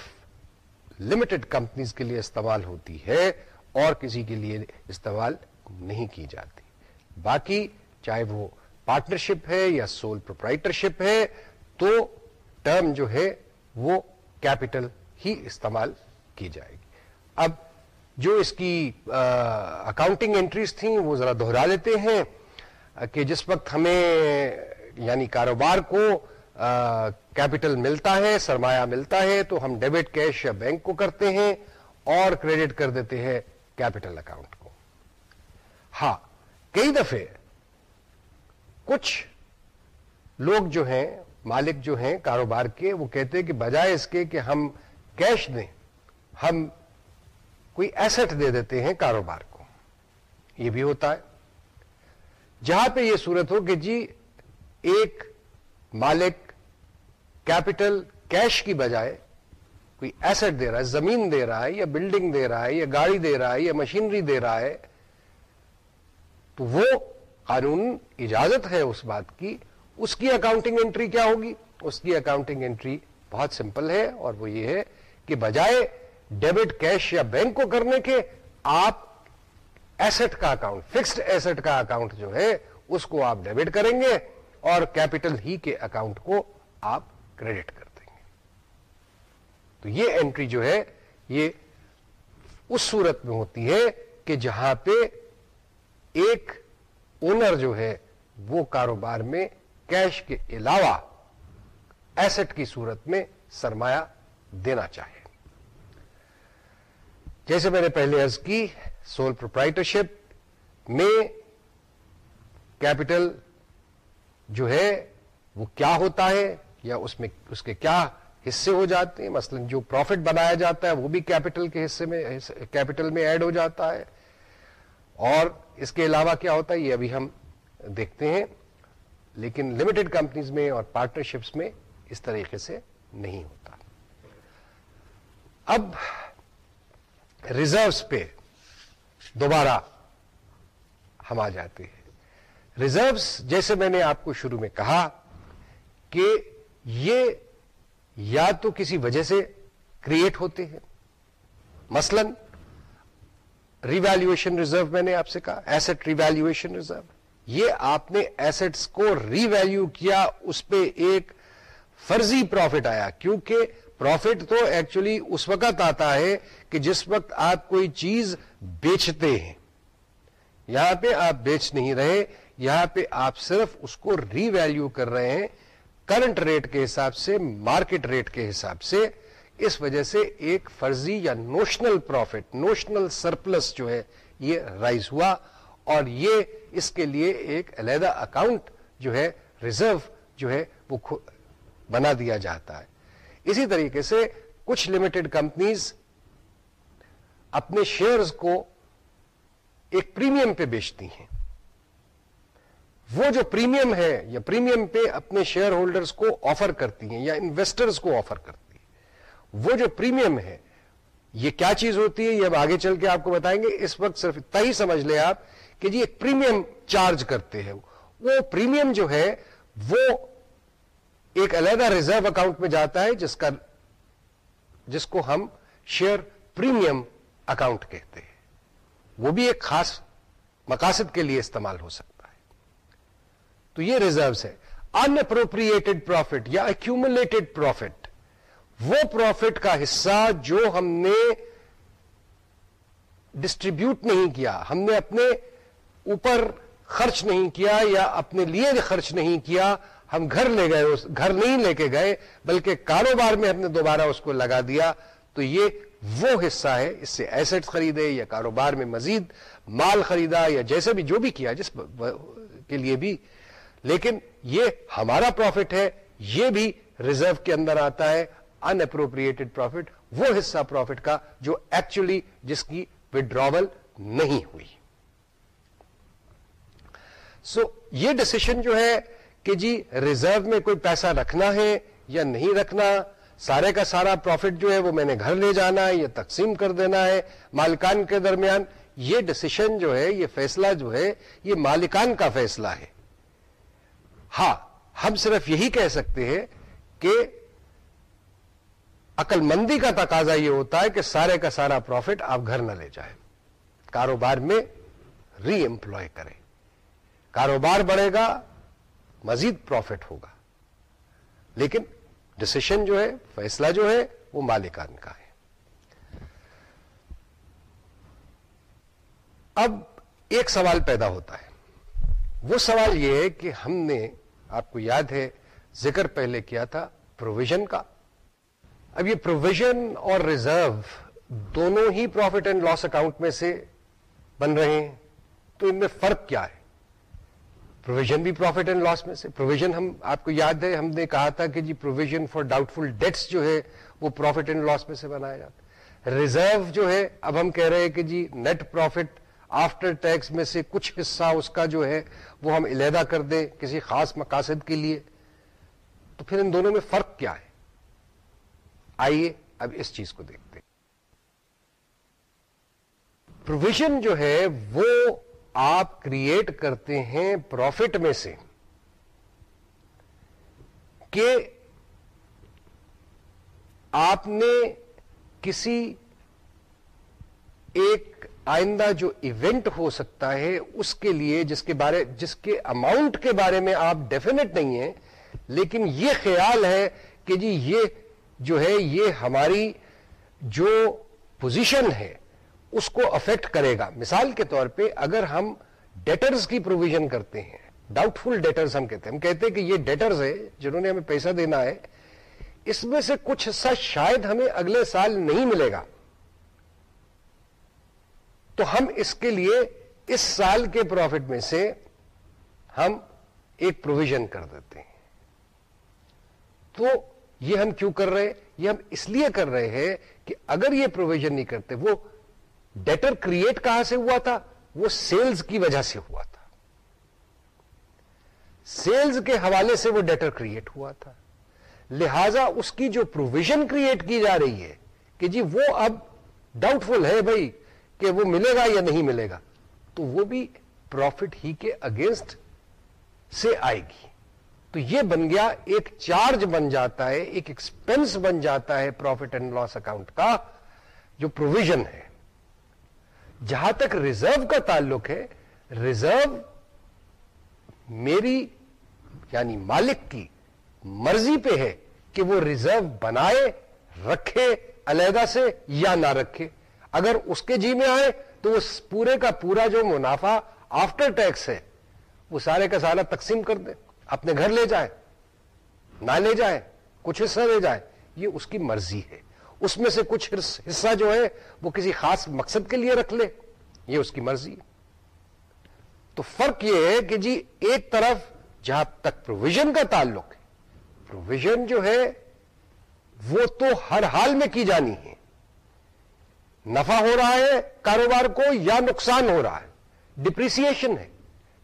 لمیٹڈ کمپنیز کے لیے استعمال ہوتی ہے۔ اور کسی کے لیے استعمال نہیں کی جاتی۔ باقی چاہے وہ پارٹنرشپ ہے یا سول پروپرائٹرشپ ہے، تو ٹرم جو ہے وہ کیپٹل ہی استعمال کی جائے گی۔ اب جو اس کی اکاؤنٹنگ انٹریز تھیں، وہ ذرا دہرا لیتے ہیں کہ جس وقت ہمیں یعنی کاروبار کو کیپٹل ملتا ہے، سرمایہ ملتا ہے، تو ہم ڈیبٹ کیش یا بینک کو کرتے ہیں اور کریڈٹ کر دیتے ہیں۔ کیپٹل اکاؤنٹ کو۔ ہاں کئی دفعے کچھ لوگ جو ہیں، مالک جو ہیں، کاروبار کے، وہ کہتے ہیں کہ بجائے اس کے کہ ہم کیش دیں، ہم کوئی ایسٹ دے دیتے ہیں کاروبار کو۔ یہ بھی ہوتا ہے۔ جہاں پہ یہ صورت ہو کہ جی ایک مالک کیپٹل کیش کی بجائے کوئی ایسٹ دے رہا ہے، زمین دے رہا ہے یا بلڈنگ دے رہا ہے یا گاڑی دے رہا ہے یا مشینری دے رہا ہے، تو وہ قانون اجازت ہے اس بات کی۔ اس کی اکاؤنٹنگ انٹری کیا ہوگی؟ اس کی اکاؤنٹنگ انٹری بہت سمپل ہے اور وہ یہ ہے کہ بجائے ڈیبٹ کیش یا بینک کو کرنے کے، آپ ایسٹ کا اکاؤنٹ فکسڈ ایسٹ کا اکاؤنٹ جو ہے، اس کو آپ ڈیبٹ کریں گے اور کیپٹل ہی کے اکاؤنٹ کو آپ کریڈٹ کر دیں گے۔ تو یہ انٹری جو ہے، یہ اس صورت میں ہوتی ہے کہ جہاں پہ ایک اونر جو ہے، وہ کاروبار میں کیش کے علاوہ ایسٹ کی صورت میں سرمایہ دینا چاہے۔ جیسے میں نے پہلے ارض کی سول پروپرائٹرشپ میں کیپٹل جو ہے، وہ کیا ہوتا ہے یا اس میں، اس کے کیا حصے ہو جاتے ہیں۔ مثلا جو پروفٹ بنایا جاتا ہے، وہ بھی کیپٹل کے حصے میں کیپٹل میں ایڈ ہو جاتا ہے۔ اور اس کے علاوہ کیا ہوتا ہے؟ یہ ابھی ہم دیکھتے ہیں۔ لیکن لمیٹڈ کمپنیز میں اور پارٹنرشپس میں اس طریقے سے نہیں ہوتا۔ اب ریزروس پہ دوبارہ ہم آ جاتے ہیں۔ ریزروس جیسے میں نے آپ کو شروع میں کہا کہ یہ یا تو کسی وجہ سے کریٹ ہوتے ہیں؟ مثلا ریویلویشن ریزرو میں نے آپ سے کہا ایسٹ ریویلویشن ریزرو یہ آپ نے ایسٹس کو ری ویلو کیا، اس پہ ایک فرضی پروفٹ آیا۔ کیونکہ پروفٹ تو ایکچولی اس وقت آتا ہے کہ جس وقت آپ کوئی چیز بیچتے ہیں۔ یہاں پہ آپ بیچ نہیں رہے، یہاں پہ آپ صرف اس کو ری ویلو کر رہے ہیں۔ کرنٹ ریٹ کے حساب سے، مارکیٹ ریٹ کے حساب سے اس وجہ سے ایک فرضی یا نوشنل پروفٹ، نوشنل سرپلس جو ہے، یہ رائز ہوا اور یہ اس کے لیے ایک علیحدہ اکاؤنٹ جو ہے، ریزرو جو ہے، وہ بنا دیا جاتا ہے۔ اسی طریقے سے کچھ لمیٹڈ کمپنیز اپنے شیئرز کو ایک پریمیم پہ بیچتی ہیں۔ وہ جو پریمیم ہے، یا پریمیم پہ اپنے شیئر ہولڈرز کو آفر کرتی ہیں، یا انویسٹرز کو آفر کرتی ہیں، وہ جو پریمیم ہے، یہ کیا چیز ہوتی ہے؟ یہ اب آگے چل کے آپ کو بتائیں گے۔ اس وقت صرف اتنا ہی سمجھ لیں آپ کہ جی ایک پریمیم چارج کرتے ہیں۔ وہ پریمیم جو ہے، وہ ایک علیحدہ ریزرو اکاؤنٹ میں جاتا ہے، جس کا، جس کو ہم شیئر پریمیم اکاؤنٹ کہتے ہیں۔ وہ بھی ایک خاص مقاصد کے لیے استعمال ہو سکتا ہے۔ تو یہ ریزروس ہے ان اپروپریٹڈ پروفٹ یا ایکومولیٹڈ پروفٹ وہ پروفٹ کا حصہ جو ہم نے ڈسٹریبیوٹ نہیں کیا، ہم نے اپنے اوپر خرچ نہیں کیا یا اپنے لیے خرچ نہیں کیا، ہم گھر لے گئے گھر نہیں لے کے گئے، بلکہ کاروبار میں ہم نے دوبارہ اس کو لگا دیا۔ تو یہ وہ حصہ ہے، اس سے ایسٹ خریدے یا کاروبار میں مزید مال خریدا یا جیسے بھی جو بھی کیا، جس کے لیے بھی لیکن یہ ہمارا پروفٹ ہے، یہ بھی ریزرو کے اندر آتا ہے ان اپروپریٹڈ پروفٹ وہ حصہ پروفٹ کا جو ایکچولی جس کی وڈراول نہیں ہوئی۔ سو یہ ڈسیشن جو ہے کہ جی ریزرو میں کوئی پیسہ رکھنا ہے یا نہیں رکھنا، سارے کا سارا پروفٹ جو ہے وہ میں نے گھر لے جانا ہے یا تقسیم کر دینا ہے مالکان کے درمیان، یہ ڈسیشن جو ہے، یہ فیصلہ جو ہے، یہ مالکان کا فیصلہ ہے۔ ہاں ہم صرف یہی کہہ سکتے ہیں کہ عقل مندی کا تقاضا یہ ہوتا ہے کہ سارے کا سارا پروفٹ آپ گھر نہ لے جائیں۔ کاروبار میں ری امپلوائے کریں۔ کاروبار بڑھے گا، مزید پروفٹ ہوگا۔ لیکن ڈسیشن جو ہے، فیصلہ جو ہے، وہ مالکان کا ہے۔ اب ایک سوال پیدا ہوتا ہے۔ وہ سوال یہ ہے کہ ہم نے آپ کو یاد ہے، ذکر پہلے کیا تھا پروویژن کا۔ اب یہ پروویژن اور ریزرو دونوں ہی پروفٹ اینڈ لاس اکاؤنٹ میں سے بن رہے ہیں۔ تو ان میں فرق کیا ہے؟ پروویژن بھی پروفٹ اینڈ لاس میں سے۔ پروویژن ہم، آپ کو یاد ہے، ہم نے کہا تھا کہ جی provision for doubtful debts جو ہے، وہ پروفٹ اینڈ لاس میں سے بنایا جاتا ہے۔ ریزرو جو ہے، اب ہم کہہ رہے ہیں کہ جی نیٹ پروفٹ آفٹر ٹیکس میں سے کچھ حصہ اس کا جو ہے وہ ہم علیحدہ کر دیں کسی خاص مقاصد کے لیے، تو پھر ان دونوں میں فرق کیا ہے؟ آئیے اب اس چیز کو دیکھتے ہیں۔ پروویژن جو ہے وہ آپ کریٹ کرتے ہیں پروفٹ میں سے کہ آپ نے کسی ایک آئندہ جو ایونٹ ہو سکتا ہے، اس کے لیے جس کے بارے جس کے اماؤنٹ کے بارے میں آپ ڈیفینیٹ نہیں ہیں، لیکن یہ خیال ہے کہ جی یہ جو ہے، یہ ہماری جو پوزیشن ہے، اس کو افیکٹ کرے گا۔ مثال کے طور پہ اگر ہم ڈیٹرز کی پروویژن کرتے ہیں ڈاؤٹ فل ڈیٹرز ہم کہتے ہیں۔ ہم کہتے ہیں کہ یہ ڈیٹرز ہے جنہوں نے ہمیں پیسہ دینا ہے، اس میں سے کچھ حصہ شاید ہمیں اگلے سال نہیں ملے گا۔ تو ہم اس کے لیے اس سال کے پروفٹ میں سے ہم ایک پروویژن کر دیتے ہیں۔ تو یہ ہم کیوں کر رہے ہیں؟ یہ ہم اس لیے کر رہے ہیں کہ اگر یہ پروویژن نہیں کرتے، وہ ڈیٹر کریٹ کہاں سے ہوا تھا؟ وہ سیلز کی وجہ سے ہوا تھا۔ سیلز کے حوالے سے وہ ڈیٹر کریٹ ہوا تھا۔ لہذا اس کی جو پروویژن کریٹ کی جا رہی ہے کہ جی وہ اب ڈاؤٹ فل ہے بھائی کہ وہ ملے گا یا نہیں ملے گا، تو وہ بھی پروفٹ ہی کے اگینسٹ سے آئے گی۔ تو یہ بن گیا، ایک چارج بن جاتا ہے، ایک ایکسپینس بن جاتا ہے پروفٹ اینڈ لاس اکاؤنٹ کا، جو پروویژن ہے۔ جہاں تک ریزرو کا تعلق ہے ریزرو میری یعنی مالک کی مرضی پہ ہے کہ وہ ریزرو بنائے، رکھے، علیحدہ سے یا نہ رکھے۔ اگر اس کے جی میں آئے تو اس پورے کا پورا جو منافع آفٹر ٹیکس ہے، وہ سارے کا سارا تقسیم کر دے۔ اپنے گھر لے جائے نہ لے جائے کچھ حصہ لے جائے یہ اس کی مرضی ہے۔ اس میں سے کچھ حصہ جو ہے، وہ کسی خاص مقصد کے لیے رکھ لے۔ یہ اس کی مرضی ہے۔ تو فرق یہ ہے کہ جی ایک طرف جہاں تک پروویژن کا تعلق ہے پروویژن جو ہے، وہ تو ہر حال میں کی جانی ہے۔ نفع ہو رہا ہے، کاروبار کو یا نقصان ہو رہا ہے۔ ڈپریسیشن ہے۔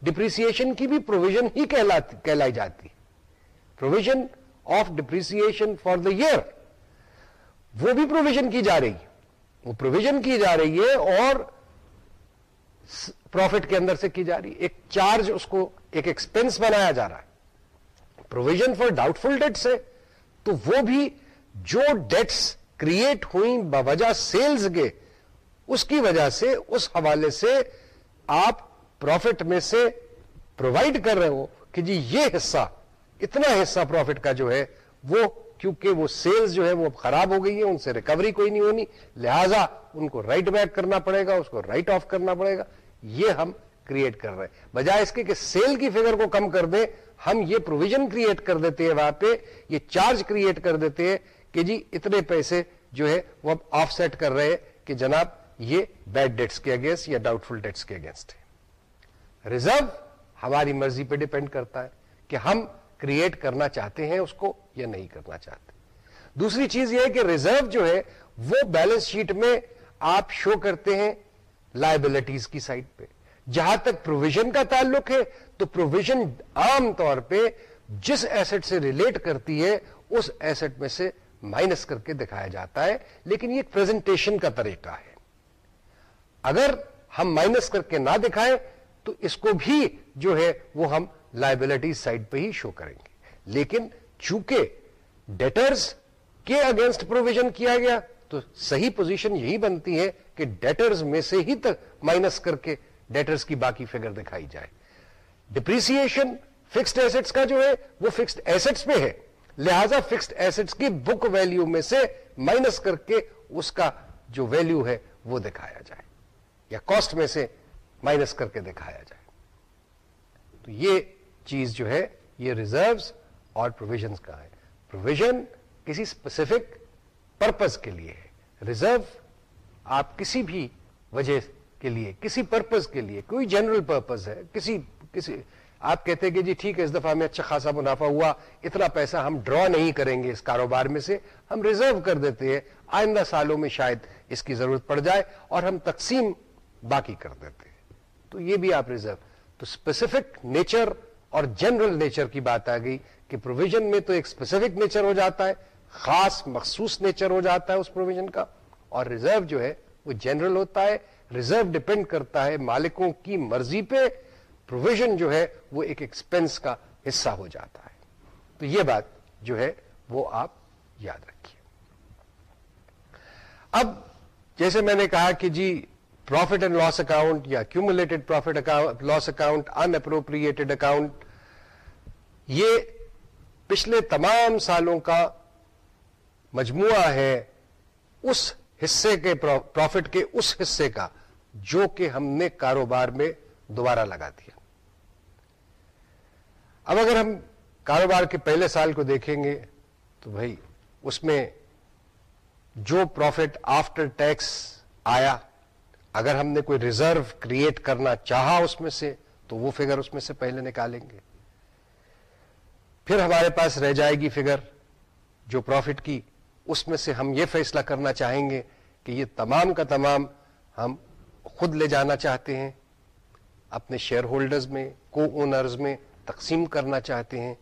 ڈپریسیشن کی بھی پروویژن ہی کہلائی جاتی۔ Provision of depreciation for the year وہ بھی پروویژن کی جا رہی ہے۔ وہ پروویژن کی جا رہی ہے اور پروفٹ کے اندر سے کی جا رہی ہے۔ ایک چارج اس کو، ایک ایکسپینس بنایا جا رہا ہے۔ Provision for doubtful debts ہے۔ تو وہ بھی جو ڈیٹس کریٹ ہوئی بوجہ سیلز کے، اس کی وجہ سے، اس حوالے سے آپ پروفٹ میں سے پرووائڈ کر رہے ہو کہ جی یہ حصہ، اتنا حصہ پروفٹ کا جو ہے، وہ کیونکہ وہ سیلز جو ہے، وہ خراب ہو گئی ہے ان سے ریکوری کوئی نہیں ہونی، لہذا ان کو رائٹ بیک کرنا پڑے گا، اس کو رائٹ آف کرنا پڑے گا، یہ ہم کریٹ کر رہے ہیں۔ بجائے اس کے کہ سیل کی فگر کو کم کر دیں، ہم یہ پروویژن کریٹ کر دیتے ہیں وہاں پہ، یہ چارج کریٹ کر دیتے ہیں کہ جی اتنے پیسے جو ہے وہ اب آف سیٹ کر رہے ہیں کہ جناب یہ بیڈ ڈیٹس کے اگینسٹ یا ڈاؤٹ فل ڈیٹس کے اگینسٹ ہے ریزرو ہماری مرضی پہ ڈپینڈ کرتا ہے کہ ہم کریٹ کرنا چاہتے ہیں اس کو یا نہیں کرنا چاہتے۔ دوسری چیز یہ ہے کہ ریزرو جو ہے وہ بیلنس شیٹ میں آپ شو کرتے ہیں لائبلٹیز کی سائڈ پہ۔ جہاں تک پروویژن کا تعلق ہے تو پروویژن عام طور پہ جس ایسٹ سے ریلیٹ کرتی ہے اس ایسٹ میں سے مائنس کر کے دکھایا جاتا ہے، لیکن یہ پریزنٹیشن کا طریقہ ہے۔ اگر ہم مائنس کر کے نہ دکھائیں، تو اس کو بھی جو ہے وہ ہم لائبلٹی سائڈ پہ ہی شو کریں گے۔ لیکن چونکہ ڈیٹرز کے اگینسٹ پروویژن کیا گیا، تو صحیح پوزیشن یہی بنتی ہے کہ ڈیٹرز میں سے ہی تک مائنس کر کے ڈیٹرز کی باقی فگر دکھائی جائے۔ ڈپریسن فکسڈ ایسٹس کا جو ہے، وہ فکسڈ ایسٹس پہ ہے۔ لہذا فکسڈ ایسٹس کی بک ویلیو میں سے مائنس کر کے اس کا جو ویلیو ہے وہ دکھایا جائے یا کاسٹ میں سے مائنس کر کے دکھایا جائے۔ تو یہ چیز جو ہے، یہ ریزروس اور پروویژن کا ہے۔ پروویژن کسی اسپیسیفک پرپز کے لیے ہے۔ ریزرو آپ کسی بھی وجہ کے لیے، کسی پرپز کے لیے، کوئی جنرل پرپز ہے، کسی کسی آپ کہتے ہیں کہ جی ٹھیک ہے، اس دفعہ ہمیں اچھا خاصا منافع ہوا، اتنا پیسہ ہم ڈرا نہیں کریں گے اس کاروبار میں سے، ہم ریزرو کر دیتے ہیں، آئندہ سالوں میں شاید اس کی ضرورت پڑ جائے اور ہم تقسیم باقی کر دیتے ہیں۔ تو یہ بھی آپ ریزرو تو اسپیسیفک نیچر اور جنرل نیچر کی بات آ گئی کہ پروویژن میں تو ایک اسپیسیفک نیچر ہو جاتا ہے، خاص مخصوص نیچر ہو جاتا ہے اس پروویژن کا، اور ریزرو جو ہے وہ جنرل ہوتا ہے ریزرو ڈپینڈ کرتا ہے مالکوں کی مرضی پہ پروویژن جو ہے وہ ایک ایکسپینس کا حصہ ہو جاتا ہے۔ تو یہ بات جو ہے وہ آپ یاد رکھیے۔ اب جیسے میں نے کہا کہ جی پروفٹ اینڈ لاس اکاؤنٹ یا cumulated profit loss account unappropriated account یہ پچھلے تمام سالوں کا مجموعہ ہے اس حصے کے پروفٹ کے اس حصے کا جو کہ ہم نے کاروبار میں دوبارہ لگا دیا۔ اب اگر ہم کاروبار کے پہلے سال کو دیکھیں گے تو بھائی اس میں جو پروفٹ آفٹر ٹیکس آیا، اگر ہم نے کوئی ریزرو کریٹ کرنا چاہا اس میں سے، تو وہ فگر اس میں سے پہلے نکالیں گے۔ پھر ہمارے پاس رہ جائے گی فگر جو پروفٹ کی، اس میں سے ہم یہ فیصلہ کرنا چاہیں گے کہ یہ تمام کا تمام ہم خود لے جانا چاہتے ہیں، اپنے شیئر ہولڈرز میں کو اونرز میں تقسیم کرنا چاہتے ہیں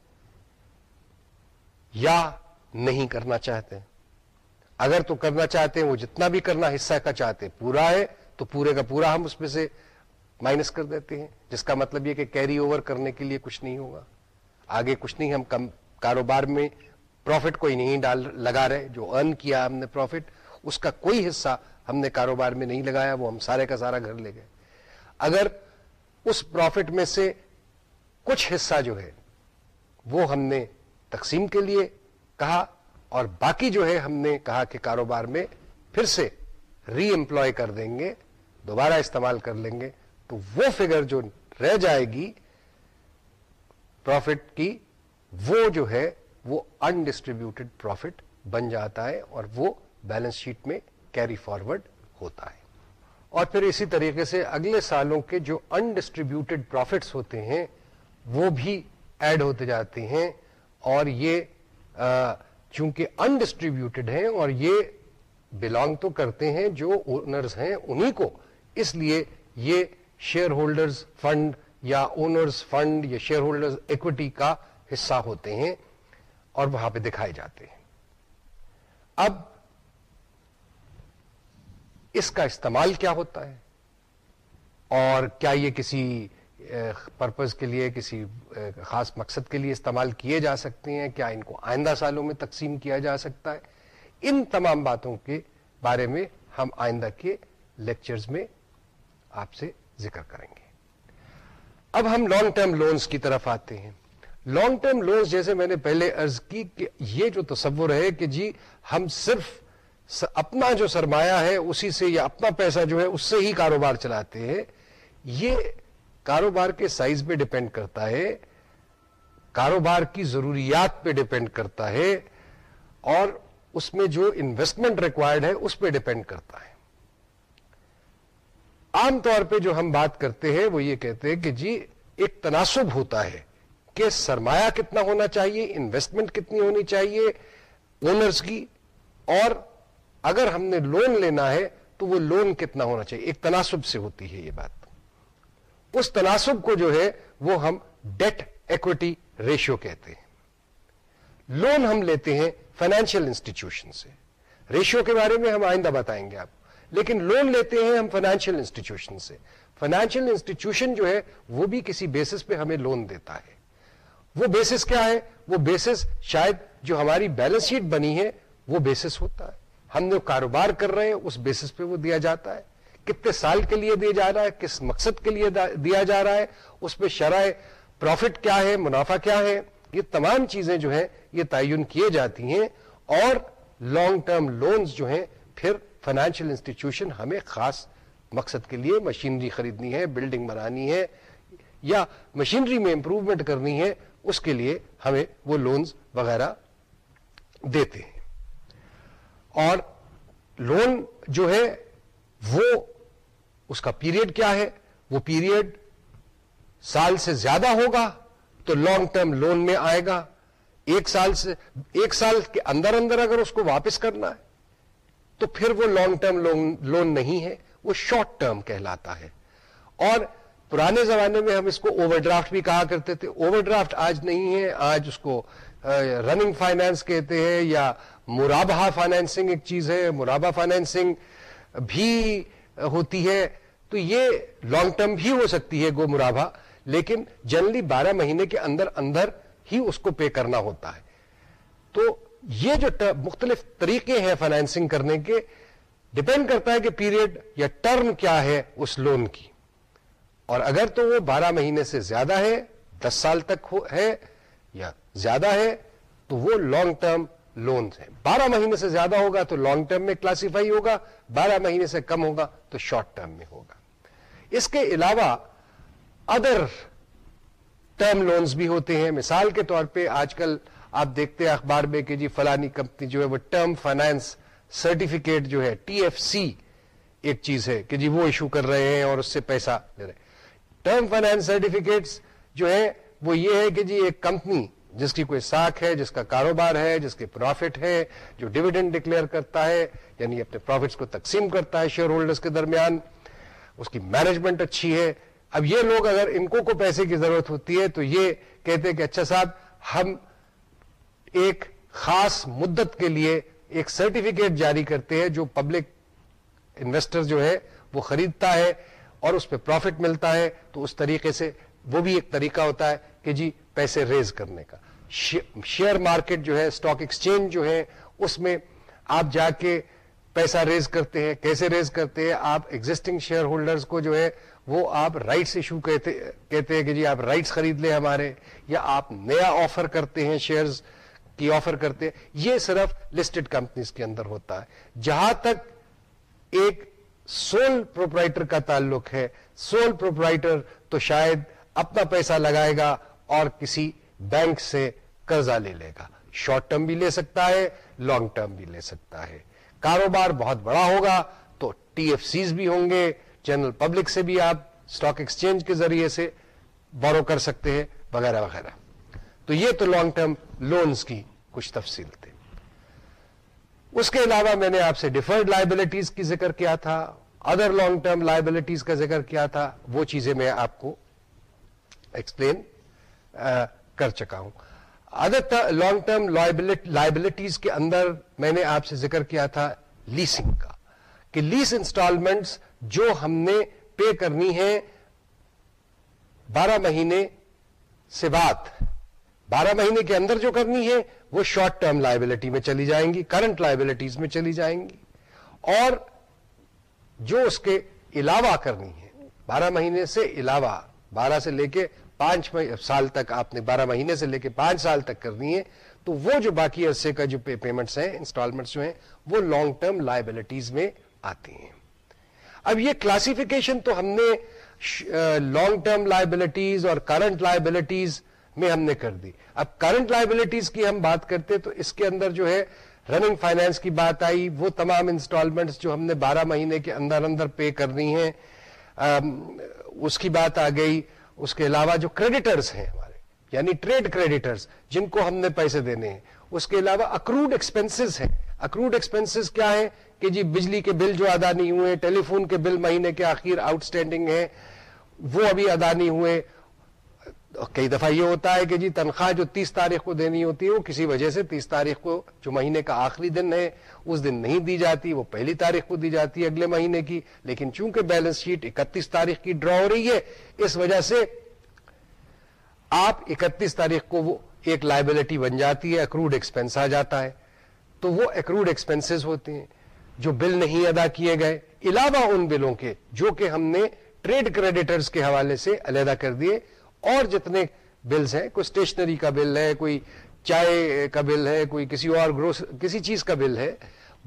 یا نہیں کرنا چاہتے اگر تو کرنا چاہتے ہیں وہ جتنا بھی کرنا حصہ کا چاہتے پورا ہے تو پورے کا پورا ہم اس میں سے مائنس کر دیتے ہیں، جس کا مطلب یہ کہ کیری اوور کرنے کے لیے کچھ نہیں ہوگا۔ آگے کچھ نہیں، ہم کم کاروبار میں پروفٹ کوئی نہیں ڈال لگا رہے، جو ارن کیا ہم نے پروفٹ اس کا کوئی حصہ ہم نے کاروبار میں نہیں لگایا، وہ ہم سارے کا سارا گھر لے گئے۔ اگر اس پروفٹ میں سے کچھ حصہ جو ہے وہ ہم نے تقسیم کے لیے کہا اور باقی جو ہے ہم نے کہا کہ کاروبار میں پھر سے ری امپلوائے کر دیں گے، دوبارہ استعمال کر لیں گے، تو وہ فگر جو رہ جائے گی پروفٹ کی، وہ جو ہے وہ انڈسٹریبیوٹیڈ پروفٹ بن جاتا ہے اور وہ بیلنس شیٹ میں کیری فارورڈ ہوتا ہے۔ اور پھر اسی طریقے سے اگلے سالوں کے جو انڈسٹریبیوٹیڈ پروفٹس ہوتے ہیں وہ بھی ایڈ ہوتے جاتے ہیں اور یہ چونکہ انڈسٹریبیوٹیڈ ہیں اور یہ بلانگ تو کرتے ہیں جو اونرز ہیں انہی کو، اس لیے یہ شیئر ہولڈرز فنڈ یا اونرز فنڈ یا شیئر ہولڈرز ایکوٹی کا حصہ ہوتے ہیں اور وہاں پہ دکھائے جاتے ہیں۔ اب اس کا استعمال کیا ہوتا ہے؟ اور کیا یہ کسی پرپز کے لیے، کسی خاص مقصد کے لیے استعمال کیے جا سکتے ہیں، کیا ان کو آئندہ سالوں میں تقسیم کیا جا سکتا ہے؟ ان تمام باتوں کے بارے میں ہم آئندہ کے لیکچرز میں آپ سے ذکر کریں گے۔ اب ہم لانگ ٹرم لونز کی طرف آتے ہیں۔ لانگ ٹرم لونز جیسے میں نے پہلے ارض کی کہ یہ جو تصور ہے کہ جی ہم صرف اپنا جو سرمایہ ہے، اسی سے یا اپنا پیسہ جو ہے، اس سے ہی کاروبار چلاتے ہیں، یہ کاروبار کے سائز پہ ڈپینڈ کرتا ہے، کاروبار کی ضروریات پہ ڈپینڈ کرتا ہے، اور اس میں جو انویسٹمنٹ ریکوائرڈ ہے، اس پہ ڈپینڈ کرتا ہے۔ عام طور پہ جو ہم بات کرتے ہیں، وہ یہ کہتے ہیں کہ جی ایک تناسب ہوتا ہے کہ سرمایہ کتنا ہونا چاہیے انویسٹمنٹ کتنی ہونی چاہیے اونرز کی، اور اگر ہم نے لون لینا ہے، تو وہ لون کتنا ہونا چاہیے۔ ایک تناسب سے ہوتی ہے یہ بات۔ اس تناسب کو جو ہے وہ ہم ڈیٹ ایکوٹی ریشو کہتے ہیں۔ لون ہم لیتے ہیں فائنینشیل انسٹیٹیوشن سے۔ ریشو کے بارے میں ہم آئندہ بتائیں گے آپ۔ لیکن لون لیتے ہیں ہم فائنینشیل انسٹیٹیوشن سے۔ فائنینشیل انسٹیٹیوشن جو ہے وہ بھی کسی بیسس پہ ہمیں لون دیتا ہے۔ وہ بیسس کیا ہے؟ وہ بیسس شاید جو ہماری بیلنس شیٹ بنی ہے وہ بیسس ہوتا ہے۔ ہم جو کاروبار کر رہے ہیں اس بیسس پہ وہ دیا جاتا ہے۔ کتنے سال کے لیے دیا جا رہا ہے، کس مقصد کے لیے دیا جا رہا ہے، اس پہ شرح پروفٹ کیا ہے، منافع کیا ہے، یہ تمام چیزیں جو ہیں، یہ تعین کیے جاتی ہیں اور لانگ ٹرم لونز جو ہیں، پھر فائنینشیل انسٹیٹیوشن ہمیں خاص مقصد کے لیے مشینری خریدنی ہے بلڈنگ بنانی ہے یا مشینری میں امپروومنٹ کرنی ہے، اس کے لیے ہمیں وہ لونز وغیرہ دیتے ہیں۔ اور لون جو ہے، وہ اس کا پیریڈ کیا ہے؟ وہ پیریڈ سال سے زیادہ ہوگا تو لانگ ٹرم لون میں آئے گا۔ ایک سال سے ایک سال کے اندر اندر اگر اس کو واپس کرنا ہے، تو پھر وہ لانگ ٹرم لون نہیں ہے، وہ شارٹ ٹرم کہلاتا ہے۔ اور پرانے زمانے میں ہم اس کو اوور ڈرافٹ بھی کہا کرتے تھے۔ اوور ڈرافٹ آج نہیں ہے، آج اس کو رننگ فائنانس کہتے ہیں یا مرابہ فائنینسنگ ایک چیز ہے۔ مرابہ فائنینسنگ بھی ہوتی ہے، تو یہ لانگ ٹرم بھی ہو سکتی ہے گو مرابہ لیکن جنرلی بارہ مہینے کے اندر اندر ہی اس کو پے کرنا ہوتا ہے۔ تو یہ جو مختلف طریقے ہیں فائنینسنگ کرنے کے ڈپینڈ کرتا ہے کہ پیریڈ یا ٹرم کیا ہے اس لون کی۔ اور اگر تو وہ بارہ مہینے سے زیادہ ہے، دس سال تک ہے یا زیادہ ہے، تو وہ لانگ ٹرم لون ہے بارہ مہینے سے زیادہ ہوگا تو لانگ ٹرم میں کلاسیفائی ہوگا، بارہ مہینے سے کم ہوگا تو شارٹ ٹرم میں ہوگا۔ اس کے علاوہ ادر ٹرم لونز بھی ہوتے ہیں۔ مثال کے طور پہ آج کل آپ دیکھتے ہیں اخبار میں کہ جی فلانی کمپنی جو ہے وہ ٹرم فائنانس سرٹیفکیٹ جو ہے ٹی ایف سی ایک چیز ہے کہ جی وہ ایشو کر رہے ہیں اور اس سے پیسہ لے رہے ہیں۔ ٹرم فائنانس سرٹیفکیٹس جو ہے وہ یہ ہے کہ جی ایک کمپنی جس کی کوئی ساکھ ہے، جس کا کاروبار ہے، جس کے پروفٹ ہے، جو ڈویڈنڈ ڈکلیئر کرتا ہے یعنی اپنے پروفٹس کو تقسیم کرتا ہے شیئر ہولڈرز کے درمیان، اس کی مینجمنٹ اچھی ہے۔ اب یہ لوگ اگر ان کو کو پیسے کی ضرورت ہوتی ہے، تو یہ کہتے کہ اچھا صاحب، ہم ایک خاص مدت کے لیے ایک سرٹیفکیٹ جاری کرتے ہیں جو پبلک انویسٹر جو ہے، وہ خریدتا ہے اور اس پہ پروفٹ ملتا ہے۔ تو اس طریقے سے وہ بھی ایک طریقہ ہوتا ہے کہ جی پیسے ریز کرنے کا۔ شیئر مارکیٹ جو ہے اسٹاک ایکسچینج جو ہے، اس میں آپ جا کے پیسہ ریز کرتے ہیں۔ کیسے ریز کرتے ہیں؟ آپ ایگزٹنگ شیئر ہولڈرز کو جو ہے، وہ آپ رائٹس ایشو کہتے کہتے ہیں کہ جی آپ رائٹس خرید لیں ہمارے، یا آپ نیا آفر کرتے ہیں شیئرز کی آفر کرتے ہیں۔ یہ صرف لسٹڈ کمپنیز کے اندر ہوتا ہے۔ جہاں تک ایک سول پروپرائٹر کا تعلق ہے سول پروپرائٹر تو شاید اپنا پیسہ لگائے گا اور کسی بینک سے قرضہ لے لے گا۔ شارٹ ٹرم بھی لے سکتا ہے لانگ ٹرم بھی لے سکتا ہے۔ کاروبار بہت بڑا ہوگا تو ٹی ایف سیز بھی ہوں گے۔ جنرل پبلک سے بھی آپ اسٹاک ایکسچینج کے ذریعے سے بورو کر سکتے ہیں، وغیرہ وغیرہ۔ تو یہ تو لانگ ٹرم لونز کی کچھ تفصیل تھے۔ اس کے علاوہ میں نے آپ سے ڈیفرڈ لائبلٹیز کی ذکر کیا تھا ادر لانگ ٹرم لائبلٹیز کا ذکر کیا تھا، وہ چیزیں میں آپ کو ایکسپلین کر چکا ہوں۔ ادر لانگ ٹرم لائبلٹیز کے اندر میں نے آپ سے ذکر کیا تھا لیسنگ کا، کہ لیس انسٹالمنٹس جو ہم نے پے کرنی ہے بارہ مہینے سے بعد، بارہ مہینے کے اندر جو کرنی ہے وہ شارٹ ٹرم لائبلٹی میں چلی جائیں گی کرنٹ لائبلٹیز میں چلی جائیں گی۔ اور جو اس کے علاوہ کرنی ہے، بارہ مہینے سے علاوہ، بارہ سے لے کے پانچ سال تک آپ نے بارہ مہینے سے لے کے پانچ سال تک کرنی ہے، تو وہ جو باقی عرصے کا جو پیمنٹس ہیں انسٹالمنٹس جو ہیں، وہ لانگ ٹرم لائبلٹیز میں آتی ہیں۔ اب یہ کلاسیفیکیشن تو ہم نے لانگ ٹرم لائبلٹیز اور کرنٹ لائبلٹیز میں ہم نے کر دی۔ اب کرنٹ لائبلٹیز کی ہم بات کرتے تو اس کے اندر جو ہے رننگ فائنینس کی بات آئی، وہ تمام انسٹالمنٹس جو ہم نے بارہ مہینے کے اندر اندر پے کرنی ہے اس کی بات آ گئی۔ اس کے علاوہ جو کریڈیٹرز ہیں ہمارے یعنی ٹریڈ کریڈیٹرز جن کو ہم نے پیسے دینے ہیں، اس کے علاوہ اکروڈ ایکسپنسز ہیں۔ اکروڈ ایکسپنسز کیا ہے کہ جی بجلی کے بل جو ادا نہیں ہوئے، ٹیلی فون کے بل مہینے کے آخر آؤٹ اسٹینڈنگ ہے وہ ابھی ادا نہیں ہوئے۔ کئی دفعہ یہ ہوتا ہے کہ جی تنخواہ جو تیس تاریخ کو دینی ہوتی ہے، وہ کسی وجہ سے تیس تاریخ کو جو مہینے کا آخری دن ہے، اس دن نہیں دی جاتی، وہ پہلی تاریخ کو دی جاتی ہے اگلے مہینے کی۔ لیکن چونکہ بیلنس شیٹ اکتیس تاریخ کی ڈرا ہو رہی ہے، اس وجہ سے آپ اکتیس تاریخ کو وہ ایک لائبلٹی بن جاتی ہے اکروڈ ایکسپینس آ جاتا ہے۔ تو وہ اکروڈ ایکسپینسز ہوتے ہیں جو بل نہیں ادا کیے گئے۔ علاوہ ان بلوں کے، جو کہ ہم نے ٹریڈ کریڈیٹرز کے حوالے سے علیحدہ کر دیے۔ اور جتنے بلز ہیں، کوئی اسٹیشنری کا بل ہے، کوئی چائے کا بل ہے، کوئی کسی اور گروس، کسی چیز کا بل ہے،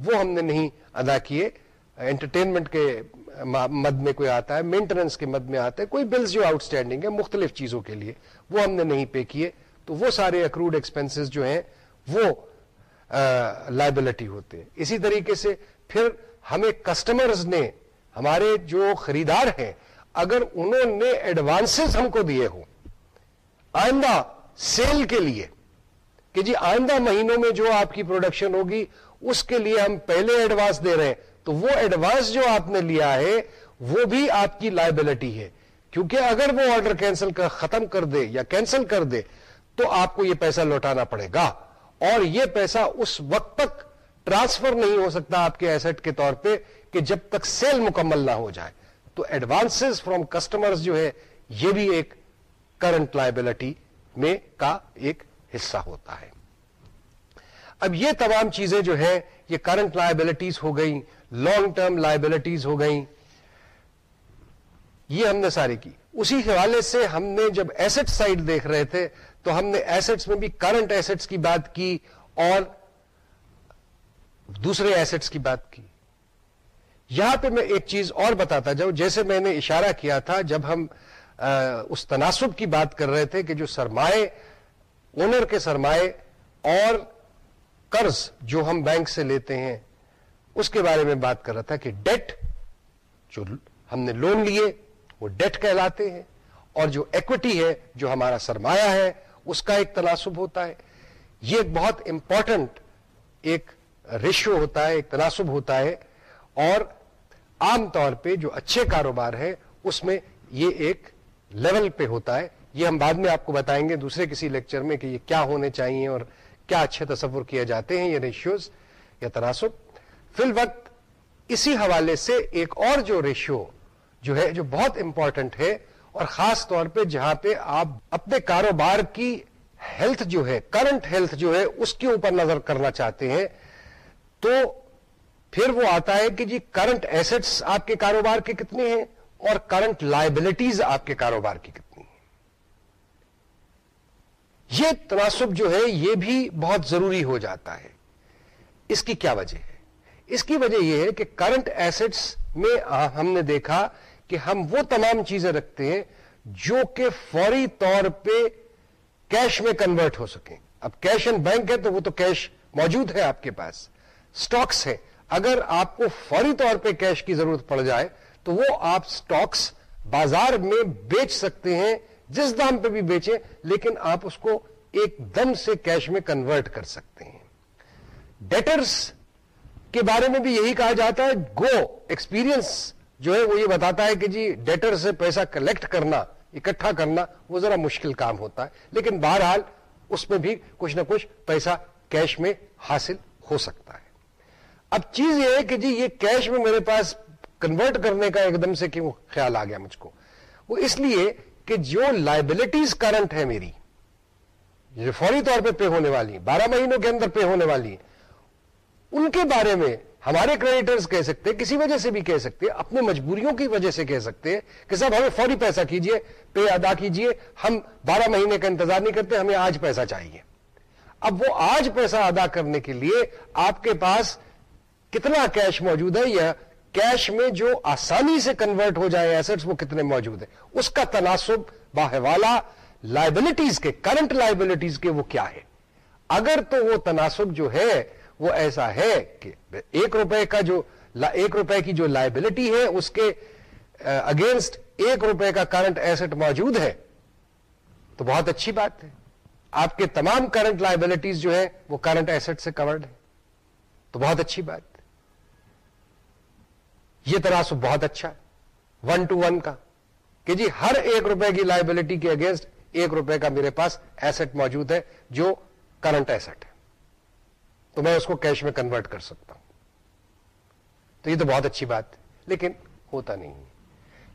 وہ ہم نے نہیں ادا کیے۔ انٹرٹینمنٹ کے مد میں کوئی آتا ہے مینٹیننس کے مد میں آتا ہے، کوئی بلز جو آؤٹ اسٹینڈنگ ہے مختلف چیزوں کے لیے، وہ ہم نے نہیں پے کیے۔ تو وہ سارے اکروڈ ایکسپینسز جو ہیں، وہ لائبلٹی ہوتے ہیں۔ اسی طریقے سے پھر ہمیں کسٹمرز نے، ہمارے جو خریدار ہیں، اگر انہوں نے ایڈوانسز ہم کو دیے ہوں آئندہ سیل کے لیے، کہ جی آئندہ مہینوں میں جو آپ کی پروڈکشن ہوگی، اس کے لیے ہم پہلے ایڈوانس دے رہے ہیں۔ تو وہ ایڈوانس جو آپ نے لیا ہے، وہ بھی آپ کی لائبلٹی ہے۔ کیونکہ اگر وہ آرڈر کینسل کر ختم کر دے یا کینسل کر دے، تو آپ کو یہ پیسہ لوٹانا پڑے گا۔ اور یہ پیسہ اس وقت تک ٹرانسفر نہیں ہو سکتا آپ کے ایسٹ کے طور پہ، کہ جب تک سیل مکمل نہ ہو جائے۔ تو ایڈوانس فرام کسٹمر جو ہے، یہ بھی ایک کرنٹ لائبلٹی میں کا ایک حصہ ہوتا ہے۔ اب یہ تمام چیزیں جو ہے یہ کرنٹ لائبلٹیز ہو گئی لانگ ٹرم لائبلٹیز ہو گئی یہ ہم نے ساری کی۔ اسی حوالے سے ہم نے جب ایسٹ سائڈ دیکھ رہے تھے، تو ہم نے ایسٹس میں بھی کرنٹ ایسٹس کی بات کی اور دوسرے ایسٹس کی بات کی۔ یہاں پہ میں ایک چیز اور بتاتا جاؤں، جیسے میں نے اشارہ کیا تھا، جب ہم اس تناسب کی بات کر رہے تھے کہ جو سرمائے اونر کے سرمائے اور قرض جو ہم بینک سے لیتے ہیں، اس کے بارے میں بات کر رہا تھا کہ ڈیٹ جو ہم نے لون لیے، وہ ڈیٹ کہلاتے ہیں اور جو ایکوٹی ہے، جو ہمارا سرمایہ ہے، اس کا ایک تناسب ہوتا ہے۔ یہ ایک بہت امپورٹنٹ ایک ریشو ہوتا ہے، ایک تناسب ہوتا ہے اور عام طور پہ جو اچھے کاروبار ہے اس میں یہ ایک لیول پہ ہوتا ہے۔ یہ ہم بعد میں آپ کو بتائیں گے دوسرے کسی لیکچر میں کہ یہ کیا ہونے چاہیے اور کیا اچھے تصور کیے جاتے ہیں یہ ریشیوز یا تناسب۔ فی الوقت اسی حوالے سے ایک اور جو ریشیو جو ہے، جو بہت امپورٹنٹ ہے اور خاص طور پہ جہاں پہ آپ اپنے کاروبار کی ہیلتھ جو ہے کرنٹ ہیلتھ جو ہے، اس کے اوپر نظر کرنا چاہتے ہیں، تو پھر وہ آتا ہے کہ جی کرنٹ ایسٹس آپ کے کاروبار کے کتنے ہیں؟ اور کرنٹ لائبلٹیز آپ کے کاروبار کی کتنی ہیں؟ یہ تناسب جو ہے، یہ بھی بہت ضروری ہو جاتا ہے۔ اس کی کیا وجہ ہے؟ اس کی وجہ یہ ہے کہ کرنٹ ایسٹس میں ہم نے دیکھا کہ ہم وہ تمام چیزیں رکھتے ہیں جو کہ فوری طور پہ کیش میں کنورٹ ہو سکیں۔ اب کیش اینڈ بینک ہے تو وہ تو کیش موجود ہے آپ کے پاس۔ سٹاکس ہے اگر آپ کو فوری طور پہ کیش کی ضرورت پڑ جائے تو وہ آپ سٹاکس بازار میں بیچ سکتے ہیں، جس دام پہ بھی بیچیں، لیکن آپ اس کو ایک دم سے کیش میں کنورٹ کر سکتے ہیں۔ ڈیٹرس کے بارے میں بھی یہی کہا جاتا ہے۔ گو ایکسپیرئنس جو ہے وہ یہ بتاتا ہے کہ جی ڈیٹر سے پیسہ کلیکٹ کرنا، اکٹھا کرنا وہ ذرا مشکل کام ہوتا ہے۔ لیکن بہرحال اس میں بھی کچھ نہ کچھ پیسہ کیش میں حاصل ہو سکتا ہے۔ اب چیز یہ ہے کہ جی یہ کیش میں میرے پاس کنورٹ کرنے کا ایک دم سے کیوں خیال آ گیا مجھ کو؟ وہ اس لیے کہ جو لائبلٹیز کرنٹ ہے میری، جو فوری طور پہ پے ہونے والی بارہ مہینوں کے اندر پے ہونے والی ان کے بارے میں ہمارے کریڈیٹرز کہہ سکتے، کسی وجہ سے بھی کہہ سکتے، اپنے مجبوریوں کی وجہ سے کہہ سکتے کہ صاحب ہمیں فوری پیسہ کیجیے پے ادا کیجیے، ہم بارہ مہینے کا انتظار نہیں کرتے، ہمیں آج پیسہ چاہیے۔ اب وہ آج پیسہ ادا کرنے کے لیے آپ کے پاس کتنا کیش موجود ہے یا کیش میں جو آسانی سے کنورٹ ہو جائے ایسٹس وہ کتنے موجود ہیں؟ اس کا تناسب باہوالا لائبلٹیز کے کرنٹ لائبلٹیز کے وہ کیا ہے؟ اگر تو وہ تناسب جو ہے، وہ ایسا ہے کہ ایک روپے کا جو ایک روپے کی جو لائبلٹی ہے، اس کے اگینسٹ ایک روپے کا کرنٹ ایسٹ موجود ہے، تو بہت اچھی بات ہے۔ آپ کے تمام کرنٹ لائبلٹیز جو ہے وہ کرنٹ ایسٹ سے کورڈ ہے تو بہت اچھی بات۔ یہ تناسب بہت اچھا ہے۔ ون ٹو ون کا۔ کہ جی ہر ایک روپے کی لائبلٹی کے اگینسٹ ایک روپے کا میرے پاس ایسٹ موجود ہے جو کرنٹ ایسٹ ہے۔ تو میں اس کو کیش میں کنورٹ کر سکتا ہوں۔ تو یہ تو بہت اچھی بات ہے۔ لیکن ہوتا نہیں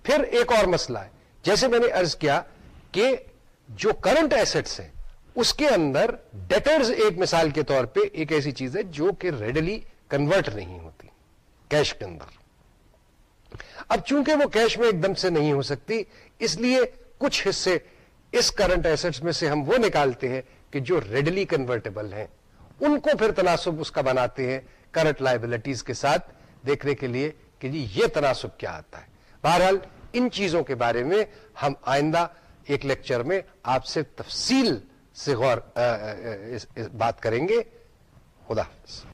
پھر ایک اور مسئلہ ہے۔ جیسے میں نے ارض کیا کہ جو کرنٹ ایسٹس ہیں، اس کے اندر ڈیٹرز ایک مثال کے طور پہ ایک ایسی چیز ہے جو کہ ریڈلی کنورٹ نہیں ہوتی۔ کیش کے اندر۔ اب چونکہ وہ کیش میں ایک دم سے نہیں ہو سکتی، اس لیے کچھ حصے اس کرنٹ ایسٹس میں سے ہم وہ نکالتے ہیں کہ جو ریڈلی کنورٹیبل ہیں۔ ان کو پھر تناسب اس کا بناتے ہیں کرنٹ لائبلٹیز کے ساتھ، دیکھنے کے لیے کہ جی یہ تناسب کیا آتا ہے۔ بہرحال ان چیزوں کے بارے میں ہم آئندہ ایک لیکچر میں آپ سے تفصیل سے غور بات کریں گے۔ خدا حافظ۔